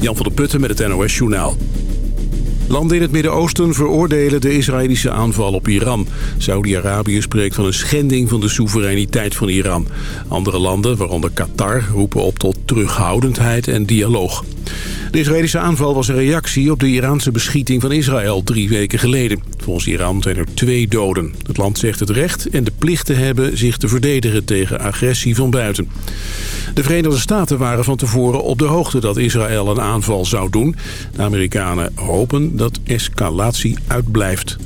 Jan van der Putten met het NOS Journaal. Landen in het Midden-Oosten veroordelen de Israëlische aanval op Iran. Saudi-Arabië spreekt van een schending van de soevereiniteit van Iran. Andere landen, waaronder Qatar, roepen op tot terughoudendheid en dialoog. De Israëlische aanval was een reactie op de Iraanse beschieting van Israël drie weken geleden. Volgens Iran zijn er twee doden. Het land zegt het recht en de plicht te hebben zich te verdedigen tegen agressie van buiten. De Verenigde Staten waren van tevoren op de hoogte dat Israël een aanval zou doen. De Amerikanen hopen dat escalatie uitblijft.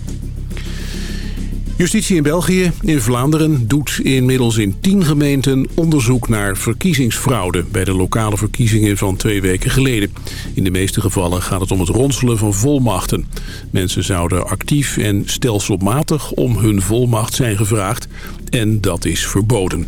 Justitie in België, in Vlaanderen, doet inmiddels in tien gemeenten onderzoek naar verkiezingsfraude bij de lokale verkiezingen van twee weken geleden. In de meeste gevallen gaat het om het ronselen van volmachten. Mensen zouden actief en stelselmatig om hun volmacht zijn gevraagd en dat is verboden.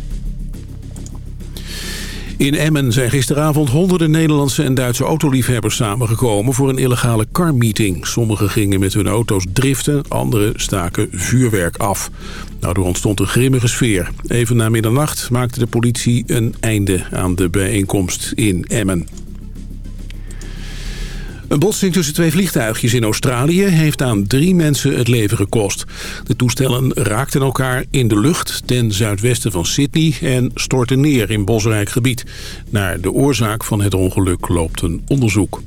In Emmen zijn gisteravond honderden Nederlandse en Duitse autoliefhebbers samengekomen voor een illegale carmeeting. Sommigen gingen met hun auto's driften, anderen staken vuurwerk af. Daardoor ontstond een grimmige sfeer. Even na middernacht maakte de politie een einde aan de bijeenkomst in Emmen. Een botsing tussen twee vliegtuigjes in Australië heeft aan drie mensen het leven gekost. De toestellen raakten elkaar in de lucht ten zuidwesten van Sydney en stortten neer in bosrijk gebied. Naar de oorzaak van het ongeluk loopt een onderzoek.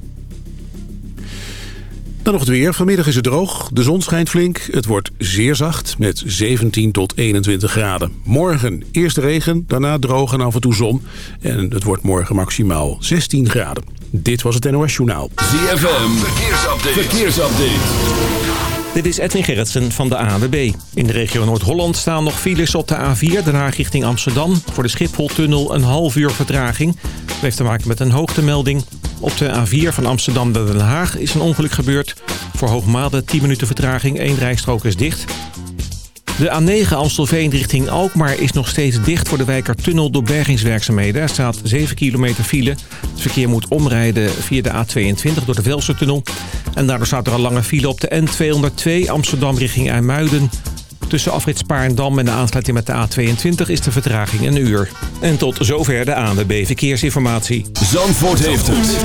Dan nog het weer. Vanmiddag is het droog. De zon schijnt flink. Het wordt zeer zacht met 17 tot 21 graden. Morgen eerst regen, daarna droog en af en toe zon. En het wordt morgen maximaal 16 graden. Dit was het NOS Journaal. ZFM, verkeersupdate. verkeersupdate. Dit is Edwin Gerritsen van de ANWB. In de regio Noord-Holland staan nog files op de A4, Den Haag richting Amsterdam. Voor de Schipholtunnel een half uur vertraging. Dat heeft te maken met een hoogtemelding. Op de A4 van Amsterdam naar Den Haag is een ongeluk gebeurd. Voor Hoogmade 10 minuten vertraging, één rijstrook is dicht. De A9 Amstelveen richting Alkmaar is nog steeds dicht voor de Wijkertunnel door bergingswerkzaamheden. Er staat 7 kilometer file. Het verkeer moet omrijden via de A22 door de Velsertunnel. En daardoor staat er al lange file op de N202 Amsterdam richting IJmuiden. Tussen afrit Spaarndam en de aansluiting met de A22 is de vertraging een uur. En tot zover de ANWB Verkeersinformatie. Zandvoort heeft het.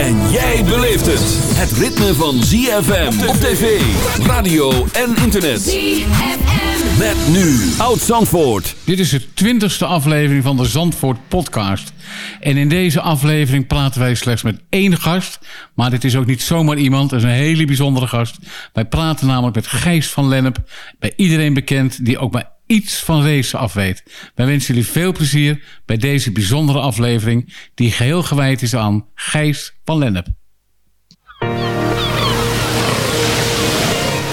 En jij beleeft het. Het ritme van ZFM op tv, radio en internet. ZFM. Met nu Oud Zandvoort. Dit is de twintigste aflevering van de Zandvoort podcast. En in deze aflevering praten wij slechts met één gast. Maar dit is ook niet zomaar iemand, het is een hele bijzondere gast. Wij praten namelijk met Gijs van Lennep. Bij iedereen bekend die ook maar iets van racen afweet. Wij wensen jullie veel plezier bij deze bijzondere aflevering... die geheel gewijd is aan Gijs van Lennep.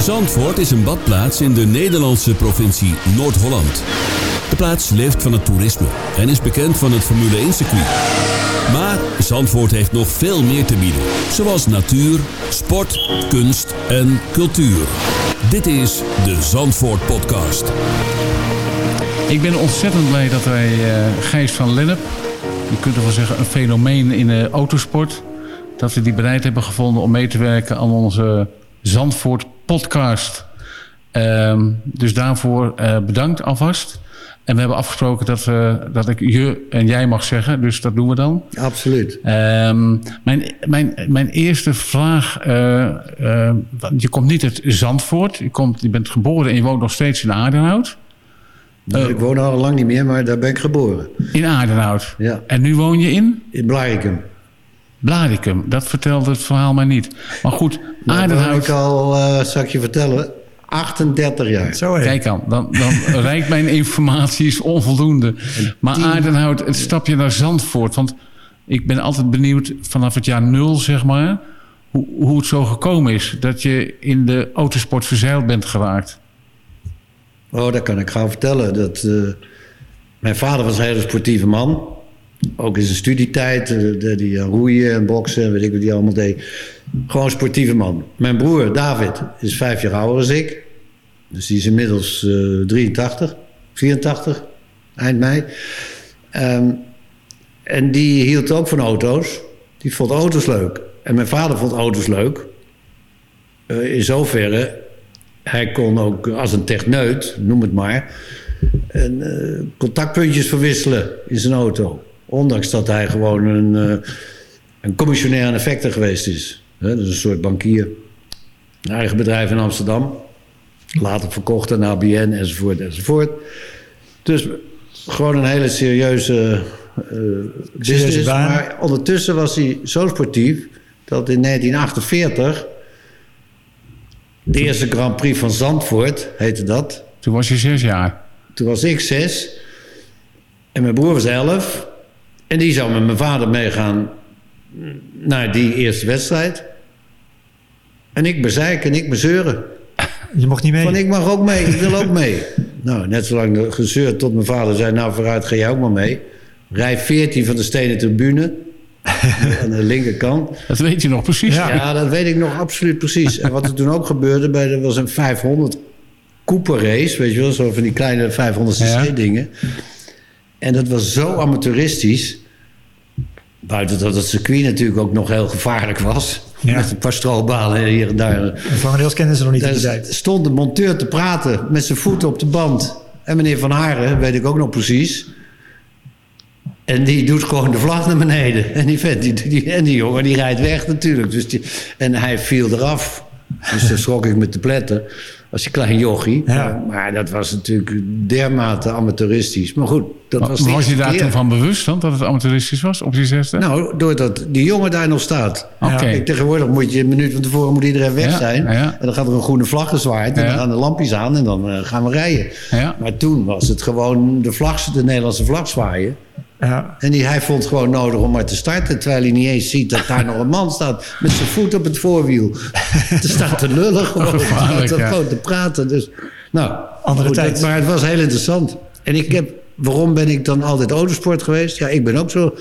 Zandvoort is een badplaats in de Nederlandse provincie Noord-Holland. De plaats leeft van het toerisme en is bekend van het Formule 1 circuit. Maar Zandvoort heeft nog veel meer te bieden. Zoals natuur, sport, kunst en cultuur. Dit is de Zandvoort Podcast. Ik ben ontzettend blij dat wij uh, Gijs van Lennep... je kunt er wel zeggen een fenomeen in de autosport... dat we die bereid hebben gevonden om mee te werken aan onze Zandvoort Podcast. Uh, dus daarvoor uh, bedankt alvast... En we hebben afgesproken dat, we, dat ik je en jij mag zeggen. Dus dat doen we dan. Absoluut. Um, mijn, mijn, mijn eerste vraag. Uh, uh, je komt niet uit Zandvoort. Je, komt, je bent geboren en je woont nog steeds in Aardenhout. Uh, ik woon al lang niet meer, maar daar ben ik geboren. In Aardenhout? Ja. En nu woon je in? In Blarikum. Blarikum, dat vertelt het verhaal maar niet. Maar goed, nou, Aardenhout... ik al, zal ik je vertellen... 38 jaar. Zo Kijk aan, dan, dan rijkt mijn informatie is onvoldoende. Maar Aardenhout, het stapje naar Zandvoort. Want ik ben altijd benieuwd vanaf het jaar nul, zeg maar... hoe, hoe het zo gekomen is dat je in de autosport verzeild bent geraakt. Oh, dat kan ik gauw vertellen. Dat, uh, mijn vader was een hele sportieve man. Ook in zijn studietijd. Uh, die roeien en boksen en weet ik wat hij allemaal deed. Gewoon sportieve man. Mijn broer David is vijf jaar ouder dan ik. Dus die is inmiddels uh, 83, 84, eind mei. Um, en die hield ook van auto's. Die vond auto's leuk. En mijn vader vond auto's leuk. In zoverre, hij kon ook als een techneut, noem het maar... Contactpuntjes verwisselen in zijn auto. Ondanks dat hij gewoon een een commissionair aan effecten geweest is. Dus een soort bankier. Een eigen bedrijf in Amsterdam. Later verkocht aan ABN enzovoort enzovoort. Dus gewoon een hele serieuze eh business. baan. Maar ondertussen was hij zo sportief dat in 1948 de eerste Grand Prix van Zandvoort heette dat. Toen was je zes jaar. Toen was ik zes en mijn broer was elf. En die zou met mijn vader meegaan naar die eerste wedstrijd. En ik bezeiken en ik bezeuren. Je mocht niet mee. Van ik mag ook mee, ik wil ook mee. Nou, net zo lang gezeurd tot mijn vader zei... nou, vooruit ga jij ook maar mee. Rij 14 van de stenen tribune. aan de linkerkant. Dat weet je nog precies. Ja. Ja, dat weet ik nog absoluut precies. En wat er toen ook gebeurde, bij, er was een 500 Cooper race, weet je wel, zo van die kleine 500 cc Ja. En dat was zo amateuristisch. Buiten dat het circuit natuurlijk ook nog heel gevaarlijk was. Ja. Met een paar hier en daar. En Vangeneels kenden ze nog niet in die tijd. stond de monteur te praten met zijn voeten op de band. En meneer Van Haren, weet ik ook nog precies. En die doet gewoon de vlag naar beneden. En die, vent, die, die, en die jongen die rijdt weg natuurlijk. Dus die, en hij viel eraf. Dus daar schrok ik met de pletten. Als een klein jochie. Ja. Maar dat was natuurlijk dermate amateuristisch. Maar goed, dat Was, was was je daar keer. toen van bewust dan, dat het amateuristisch was op je zesde? Nou, doordat die jongen daar nog staat. Oké. Tegenwoordig moet je een minuut van tevoren moet iedereen weg Ja, zijn. En dan gaat er een groene vlag gezwaaid. En dan gaan de lampjes aan en dan eh, gaan we rijden. Ja. Maar toen was het gewoon de, vlag, de Nederlandse vlag zwaaien. Ja. En die, hij vond het gewoon nodig om maar te starten. Terwijl hij niet eens ziet dat daar nog een man staat. Met zijn voet op het voorwiel. te staan te lullen gewoon. Te, ja. gewoon te praten. Dus, nou, Andere goed, tijd. maar het was heel interessant. En ik heb, waarom ben ik dan altijd autosport geweest? Ja, ik ben ook zo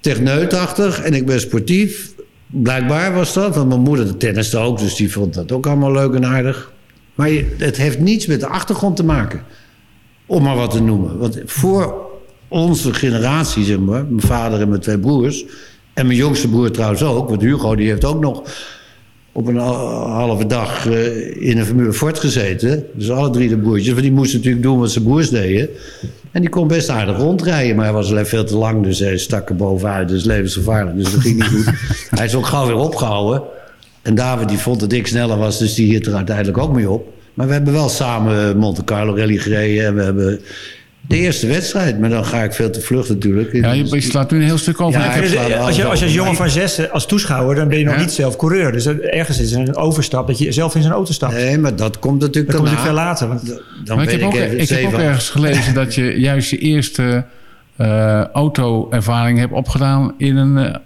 techneutachtig en ik ben sportief. Blijkbaar was dat, want mijn moeder de tenniste ook, dus die vond dat ook allemaal leuk en aardig. Maar je- het heeft niets met de achtergrond te maken, om maar wat te noemen. Want voor onze generatie, zeg maar, mijn vader en mijn twee broers, en mijn jongste broer trouwens ook, want Hugo die heeft ook nog op een ha- halve dag eh, in een Formule Ford gezeten. Dus alle drie de broertjes. Want die moesten natuurlijk doen wat zijn broers deden. En die kon best aardig rondrijden. Maar hij was alleen veel te lang. Dus hij stak er bovenuit. Dus levensgevaarlijk. Dus dat ging niet goed. hij is ook gauw weer opgehouden. En David die vond dat ik sneller was. Dus die hield er uiteindelijk ook mee op. Maar we hebben wel samen Monte Carlo Rally gereden. En we hebben de eerste wedstrijd. Maar dan ga ik veel te vlug natuurlijk. Ja, je, je slaat nu een heel stuk over. Ja, Ik heb- ik Als je, als je als jongen van zes, eh, als toeschouwer, dan ben je nog Ja. niet zelf coureur. Dus er- ergens is er een overstap dat je zelf in zijn auto stapt. Nee, maar dat komt natuurlijk dat komt daarna. veel later. Want, Dan maar ik heb, ook, even ik heb ook ergens gelezen dat je juist je eerste eh, auto-ervaring hebt opgedaan in een,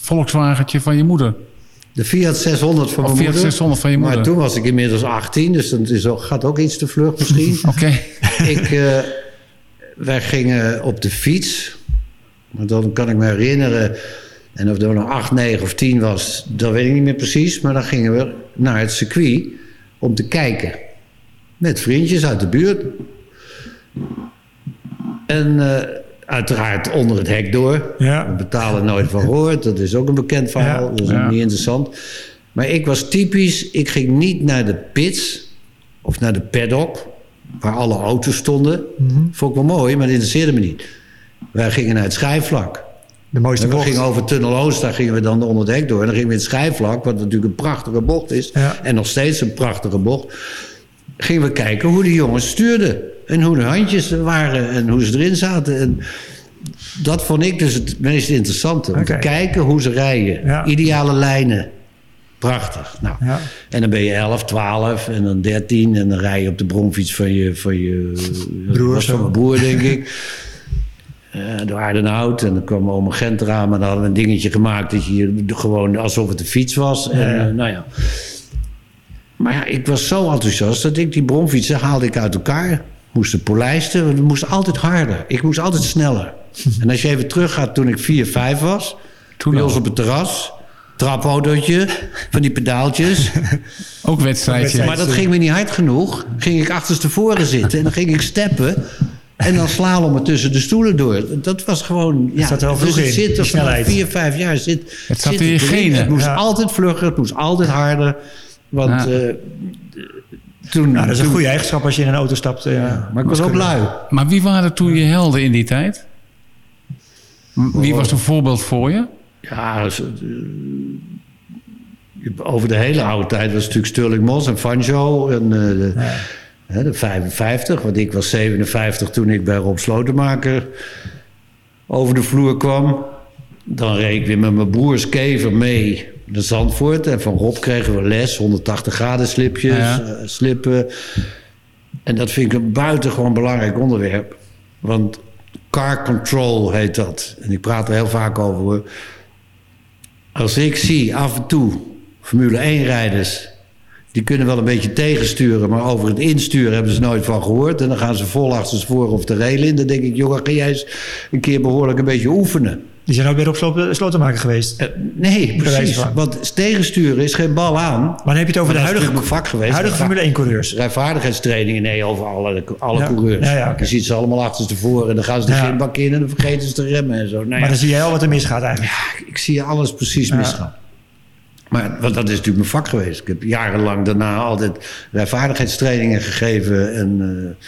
Volkswagentje van je moeder. De Fiat 600 van Of mijn Fiat moeder. 600 van je moeder. Maar toen was ik inmiddels 18, dus dat is ook, gaat ook iets te vlug misschien. Oké. ik, eh, wij gingen op de fiets. Maar dan kan ik me herinneren. En of er nog 8, 9 of 10 was, dat weet ik niet meer precies. Maar dan gingen we naar het circuit om te kijken. Met vriendjes uit de buurt. En eh, uiteraard onder het hek door. Ja. We betalen nooit van gehoord. Dat is ook een bekend verhaal. Ja. Dat is Ja. ook niet interessant. Maar ik was typisch. Ik ging niet naar de pits of naar de paddock. Waar alle auto's stonden. Mhm. Vond ik wel mooi, maar dat interesseerde me niet. Wij gingen naar het schijfvlak. de mooiste En we bocht. gingen over Tunnel Oost, daar gingen we dan onder het hek door. En dan gingen we in het schijfvlak, wat natuurlijk een prachtige bocht is. Ja. En nog steeds een prachtige bocht. Gingen we kijken hoe die jongens stuurden. En hoe de handjes er waren en hoe ze erin zaten. En dat vond ik dus het meest interessante. Om te kijken hoe ze rijden. Ja. Ideale lijnen. Prachtig. Nou, Ja. En dan ben je 11, 12 en dan 13. En dan rij je op de bromfiets van je, van je Broer van mijn broer, denk ik. Eh, door Aardenhout. En dan kwam oma Gent eraan. Maar dan hadden we een dingetje gemaakt dat je gewoon alsof het een fiets was. En, Ja, eh, nou ja. Maar ja, ik was zo enthousiast dat ik die bromfietsen haalde ik uit elkaar. Moesten polijsten. We moesten altijd harder. Ik moest altijd sneller. En als je even teruggaat toen ik 4, 5 was. Toen bij ons op het terras. Trapautootje. Van die pedaaltjes. Ook wedstrijdje. Maar dat ging me niet hard genoeg. Ging ik achterstevoren zitten en dan ging ik steppen. En dan slalommen tussen de stoelen door. Dat was gewoon... Ja, zat vroeg dus het zit er snelheid. vier, vijf jaar. Zit, Het zat in je genen. Het moest Ja. altijd vlugger, het moest altijd harder. Want Ja. eh, toen... Nou, dat is een goede eigenschap als je in een auto stapt. eh, Maar ik was ook lui. Maar wie waren toen je helden in die tijd? Wie was een voorbeeld voor je? Ja, dus, eh, over de hele oude tijd was natuurlijk Sterling Moss en Fanjo. En, eh, de, hè, de 55, want ik was 57 toen ik bij Rob Slotenmaker over de vloer kwam. Dan reed ik weer met mijn broers Kever mee naar Zandvoort. En van Rob kregen we les, 180 graden slipjes, Ja. eh, slippen. En dat vind ik een buitengewoon belangrijk onderwerp. Want car control heet dat. En ik praat er heel vaak over. Als ik zie af en toe Formule 1-rijders... die kunnen wel een beetje tegensturen... maar over het insturen hebben ze nooit van gehoord... en dan gaan ze vol achter voor of de rail in. Dan denk ik, jongen, ga jij eens een keer behoorlijk een beetje oefenen. Die zijn ook weer op Slo- Slotenmaker geweest. Eh, nee, precies. Want tegensturen is geen bal aan. Maar dan heb je het over de huidige, vak geweest. huidige Formule 1-coureurs. Rijvaardigheidstrainingen, nee, over alle, alle Ja. coureurs. Ja, ja. Je ziet ze allemaal achterstevoren en dan gaan ze de Ja. gymbak in... en dan vergeten ze te remmen en zo. Nou, Maar ja. dan zie jij al wat er misgaat eigenlijk. Ik zie alles precies misgaan. Maar want dat is natuurlijk mijn vak geweest. Ik heb jarenlang daarna altijd rijvaardigheidstrainingen gegeven. En eh,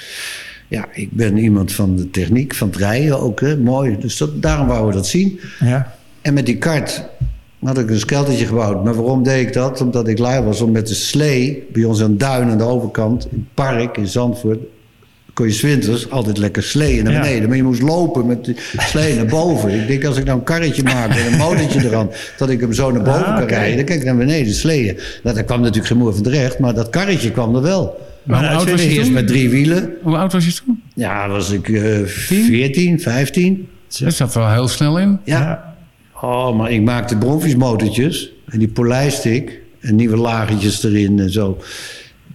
ja, ik ben iemand van de techniek, van het rijden ook. Hè, mooi. Dus dat, daarom wouden we dat zien. Ja. En met die kart had ik een skeltertje gebouwd. Maar waarom deed ik dat? Omdat ik lui was om met de slee... bij ons aan Duin aan de overkant... in het park in Zandvoort... kon je 's winters altijd lekker sleeën naar Ja. beneden. Maar je moest lopen met die slee naar boven. Ik denk, als ik nou een karretje maak met een motortje eraan... dat ik hem zo naar boven Ah, kan rijden... dan kan ik naar beneden sleeën. Nou, daar kwam natuurlijk geen moer van terecht... maar dat karretje kwam er wel. Maar hoe oud was je Eerst toen? met drie wielen. Hoe oud was je toen? Ja, was ik eh 14, 15. Dat zat er wel heel snel in. Ja. Oh, maar ik maakte bronfiesmotortjes. En die polijste ik. En nieuwe lagertjes erin en zo.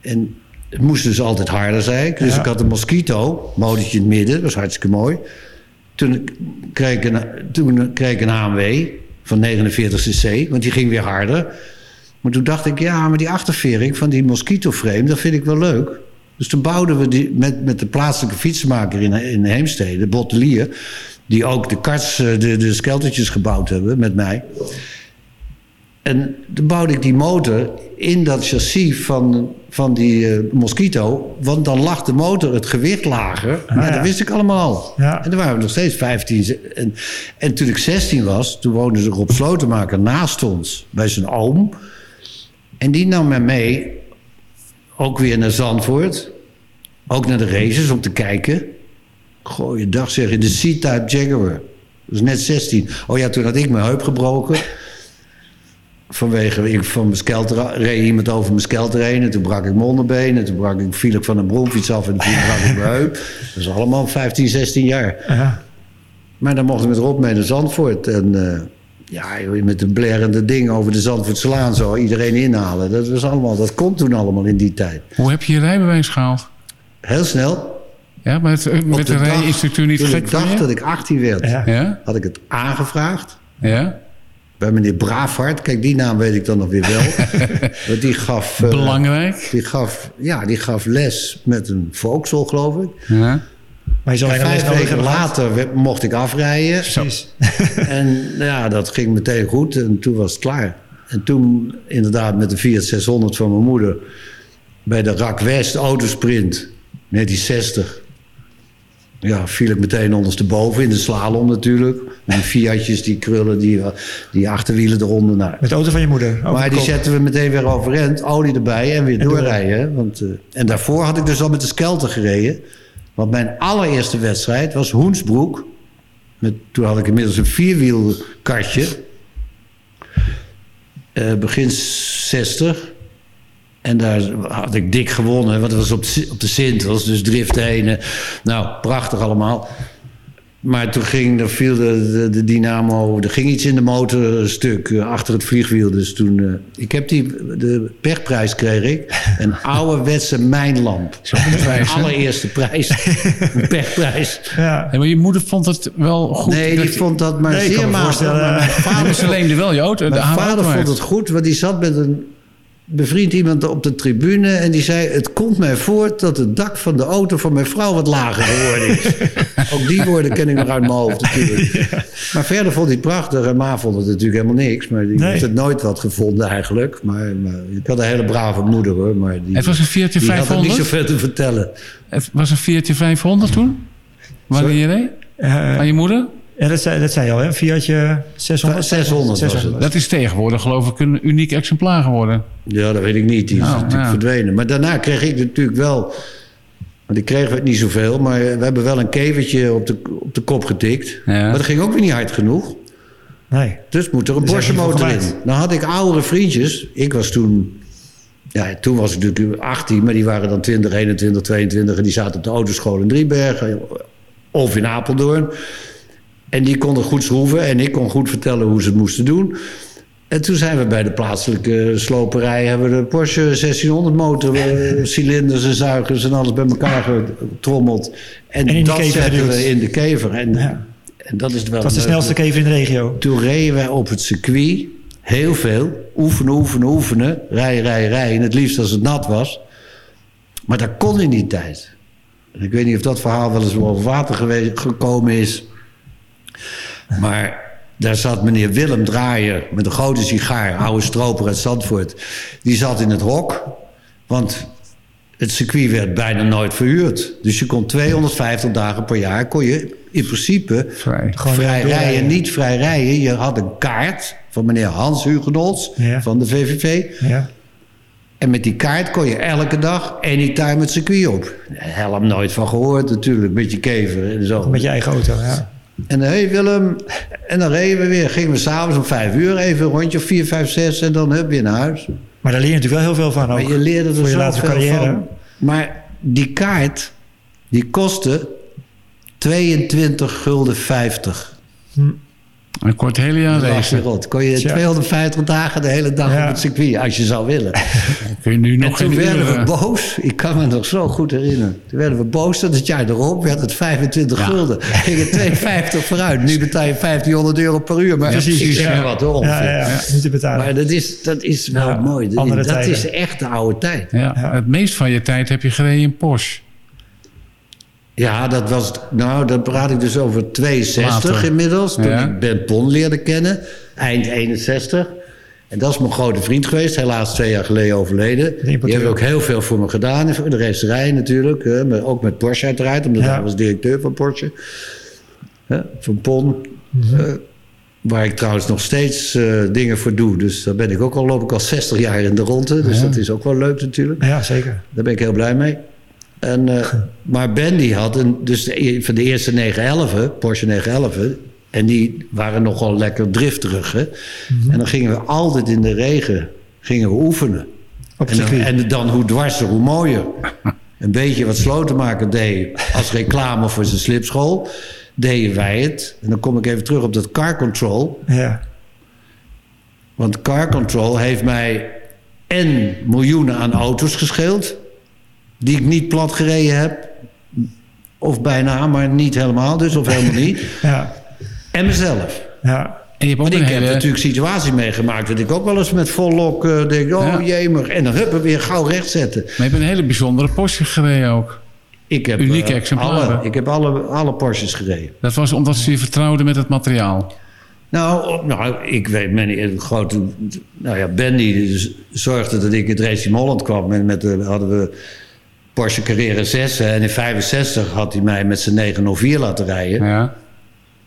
En het moest dus altijd harder, ik. Dus Ja. ik had een Mosquito, motortje in het midden. Dat was hartstikke mooi. Toen kreeg ik een, toen kreeg ik een AMW van 49 cc. Want die ging weer harder. Maar toen dacht ik, ja, maar die achtervering van die Mosquito frame... dat vind ik wel leuk. Dus toen bouwden we die met, met de plaatselijke fietsenmaker in, in Heemstede, Bottelier... die ook de karts, eh, de, de skeltertjes gebouwd hebben met mij... En toen bouwde ik die motor in dat chassis van, van die eh, Mosquito. Want dan lag de motor het gewicht lager. Maar ja. dat wist ik allemaal al. Ja. En toen waren we nog steeds 15. ze- En, en toen ik 16 was, toen woonde ze Rob Slotenmaker naast ons. Bij zijn oom. En die nam mij mee. Ook weer naar Zandvoort. Ook naar de races om te kijken. Goeie dag zeg, in de C-Type Jaguar. Dat was net 16. Oh ja, toen had ik mijn heup gebroken. Vanwege, ik van mijn skelter, reed iemand over mijn skelter heen. En toen brak ik mijn onderbeen. En toen brak ik, viel ik van een bronfiets af en toen brak ik mijn heup. Dat is allemaal 15, 16 jaar. Ja. Maar dan mochten we met Rob mee naar Zandvoort. En eh, ja, joh, met een blerende ding over de Zandvoortslaan zo. Iedereen inhalen. Dat, was allemaal, dat kon toen allemaal in die tijd. Hoe heb je je rijbewijs gehaald? Heel snel. Ja, met, eh, Op met de dag rijinstructuur niet toen gek ik dacht dat ik 18 werd, Ja. Ja? had ik het aangevraagd. Ja? Bij meneer Braafhart. Kijk, die naam weet ik dan nog weer wel. Want die gaf... eh, Belangrijk. Die gaf, ja, die gaf les met een Vauxhall, geloof ik. Ja. Maar je vijf weken later mocht ik afrijden. Precies. En ja, dat ging meteen goed en toen was het klaar. En toen inderdaad met de Fiat 600 van mijn moeder... bij de Rak West Autosprint, 1960... Ja, viel ik meteen ondersteboven in de slalom natuurlijk. Met die Fiatjes, die krullen, die, die achterwielen eronder. Nou, Met de auto van je moeder. Maar die zetten we meteen weer overeind, olie erbij en weer En doorrijden. Want, eh, en daarvoor had ik dus al met de Skelter gereden. Want mijn allereerste wedstrijd was Hoensbroek. Met, toen had ik inmiddels een vierwielkartje. Eh, begin 60. En daar had ik dik gewonnen, want het was op, de- op de Sintels, dus drift heen. eh, Nou, prachtig allemaal. Maar toen ging, er viel de, de, de dynamo, er ging iets in de motor stuk eh, achter het vliegwiel. Dus toen, eh, ik heb die, de pechprijs kreeg ik, een ouderwetse mijnlamp. De allereerste prijs, een pechprijs. Ja. Ja, maar je moeder vond het wel goed. Nee, die vond dat maar Nee, zeer matig. Maar mijn vader ze leende wel je auto. Mijn vader vond het goed, want die zat met een bevriend iemand op de tribune... en die zei, het komt mij voor dat het dak van de auto van mijn vrouw wat lager geworden is. Ook die woorden ken ik nog uit mijn hoofd natuurlijk. Maar verder vond hij het prachtig. En Ma vond het natuurlijk helemaal niks. Maar die Nee. heeft het nooit wat gevonden eigenlijk. Maar, maar ik had een hele brave moeder hoor. Maar die, Het was een Fiatje die had er niet 500? zoveel te vertellen. Het was een Fiatje 500 toen? Wanneer je reed? Eh, Aan je moeder? Ja, dat zei, dat zei je al, hè? Een Fiatje 600? 600 was het. Dat is tegenwoordig geloof ik een uniek exemplaar geworden. Ja, dat weet ik niet. Die is Nou, natuurlijk ja. verdwenen. Maar daarna kreeg ik natuurlijk wel... Want ik kreeg het niet zoveel, maar we hebben wel een kevertje op de, op de kop getikt. Ja. Maar dat ging ook weer niet hard genoeg. Nee. Dus moet er een Dus Porsche motor in. Dan had ik oudere vriendjes. Ik was toen... Ja, toen was ik natuurlijk 18, maar die waren dan 20, 21, 22... en die zaten op de autoschool in Driebergen of in Apeldoorn. En die konden goed schroeven en ik kon goed vertellen hoe ze het moesten doen. En toen zijn we bij de plaatselijke sloperij... hebben we de Porsche 1600 motor, eh, cilinders en zuigers en alles bij elkaar getrommeld. En, En dat zetten we in de kever. En, Ja. en dat is wel Dat was de snelste kever in de regio. Toen reden wij op het circuit heel veel. Oefenen, oefenen, oefenen. Rijden, rijden, rijden. En het liefst als het nat was. Maar dat kon in die tijd. En ik weet niet of dat verhaal wel eens boven water geweest, gekomen is. Maar daar zat meneer Willem Draaier met een grote sigaar, oude stroper uit Zandvoort. Die zat in het hok, want het circuit werd bijna nooit verhuurd. Dus je kon 250 dagen per jaar, kon je in principe Vrij. Vrij rijden, niet vrij rijden. Je had een kaart van meneer Hans Hugenholz Ja. van de VVV. Ja. En met die kaart kon je elke dag anytime het circuit op. Helm nooit van gehoord natuurlijk, met je kever en zo. Met je eigen auto, ja. En hé hey Willem, en dan reden we weer. Gingen we s'avonds om vijf uur even een rondje of vier, vijf, zes en dan hup weer naar huis. Maar daar leer je natuurlijk wel heel veel van ook. Maar je leerde er Voor je latere carrière. van. Maar die kaart, die kostte 22 gulden 50. Een kort hele jaar racen. rot. Kon je Tja. 250 dagen de hele dag Ja. op het circuit, als je zou willen. Kun je nu En nog toen geen werden we boos. Ik kan me nog zo goed herinneren. Toen werden we boos dat het jaar erop werd het 25 gulden. Ging het 2,50 vooruit. Nu betaal je 1500 euro per uur. Maar Precies, ik zeg ja. wat hoor. Niet te betalen. Maar dat is, dat is wel mooi. Dat, dat is echt de oude tijd. Ja, het meest van je tijd heb je gereden in Porsche. Ja, dat was. Nou, dat praat ik dus over 62 Later. inmiddels. Toen Ja. ik Ben Pon leerde kennen. Eind 61. En dat is mijn grote vriend geweest. Helaas twee jaar geleden overleden. Die importeur. heeft ook heel veel voor me gedaan. De racerij natuurlijk. hè, ook met Porsche uiteraard. Omdat Ja. hij was directeur van Porsche. Hè, van Pon. Mhm. Eh, waar ik trouwens nog steeds eh, dingen voor doe. Dus daar ben ik ook al, loop ik al 60 jaar in de ronde. Dus dat is ook wel leuk natuurlijk. Ja, zeker. Daar ben ik heel blij mee. En, eh, maar Ben die had een, dus de, e- van de eerste 911, Porsche 911, en die waren nogal lekker drifterig. Hè? En dan gingen we altijd in de regen gingen we oefenen. En dan, en dan hoe dwarser, hoe mooier. Een beetje wat Slotenmaker deed als reclame voor zijn slipschool, deden wij het. En dan kom ik even terug op dat car control. Ja. Want car control heeft mij en miljoenen aan auto's gescheeld. Die ik niet plat gereden heb. Of bijna, maar niet helemaal dus. Of helemaal niet. Ja. En mezelf. Ja. En je hebt ook ik heb hele... natuurlijk situaties meegemaakt... dat ik ook wel eens met vol lok eh, denk... oh Ja. jemig. En dan huppen weer gauw recht zetten. Maar je hebt een hele bijzondere Porsche gereden ook. Ik heb, Unieke eh, exemplaren. alle, ik heb alle, alle Porsches gereden. Dat was omdat ze je vertrouwden met het materiaal. Nou, op- nou ik weet, mijn grote... Nou ja, Ben die dus zorgde dat ik in het Holland kwam. En met de, hadden we Porsche Carrera 6. hè, En in 65 had hij mij met zijn 904 laten rijden. Ja.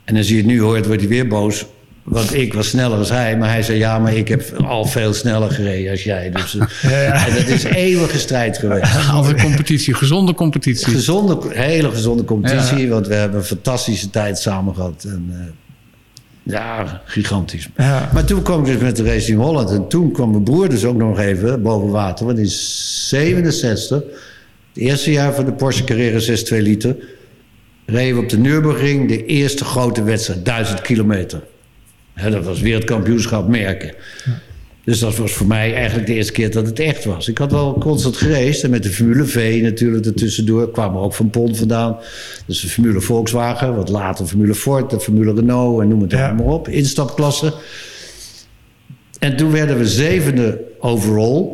En als hij het nu hoort, wordt hij weer boos. Want ik was sneller als hij. Maar hij zei, ja, maar ik heb al veel sneller gereden als jij. Dus, eh, En dat is eeuwige strijd geweest. Altijd competitie, gezonde competitie. Gezonde, hele gezonde competitie. Want we hebben een fantastische tijd samen gehad. En, eh, ja, gigantisch. Ja. Maar toen kwam ik dus met de Race Team Holland. En toen kwam mijn broer dus ook nog even boven water. Want in 67, het eerste jaar van de Porsche Carrera 6 liter... reden we op de Nürburgring de eerste grote wedstrijd, 1000 kilometer. Dat was wereldkampioenschap merken. Dus dat was voor mij eigenlijk de eerste keer dat het echt was. Ik had wel constant gereisd. En met de Formule V natuurlijk ertussendoor. Kwamen we ook van Pont vandaan. Dus de Formule Volkswagen. Wat later Formule Ford. De Formule Renault. En noem het Ja. allemaal op. Instapklasse. En toen werden we zevende overall.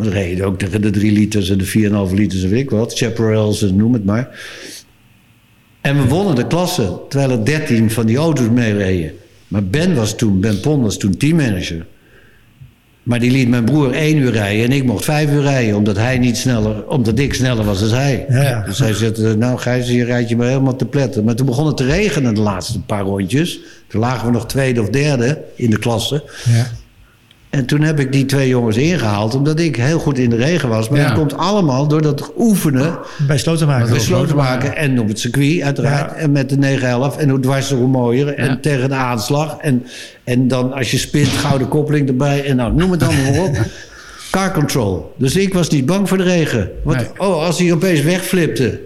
We reden ook tegen de 3 liters en de 4,5 liters en weet ik wat. Chaparrals en noem het maar. En we wonnen de klasse. Terwijl er 13 van die auto's meereden. Maar Ben was toen, Ben Pon was toen teammanager. Maar die liet mijn broer één uur rijden en ik mocht vijf uur rijden. Omdat, hij niet sneller, omdat ik sneller was dan hij. Ja. Dus hij zette, nou Gijs, je rijdt je maar helemaal te pletten. Maar toen begon het te regenen de laatste paar rondjes. Toen lagen we nog tweede of derde in de klasse. Ja. En toen heb ik die twee jongens ingehaald, omdat ik heel goed in de regen was. Maar Ja. dat komt allemaal door dat oefenen, Bij Slotenmaker. besloten maken en op het circuit uiteraard. Ja. En met de 911 en hoe dwarser hoe mooier. En Ja. tegen de aanslag. En, en dan als je spint, gouden koppeling erbij. En nou, noem het allemaal maar op. Car control. Dus ik was niet bang voor de regen. Want, Nee. oh, als hij opeens wegflipte.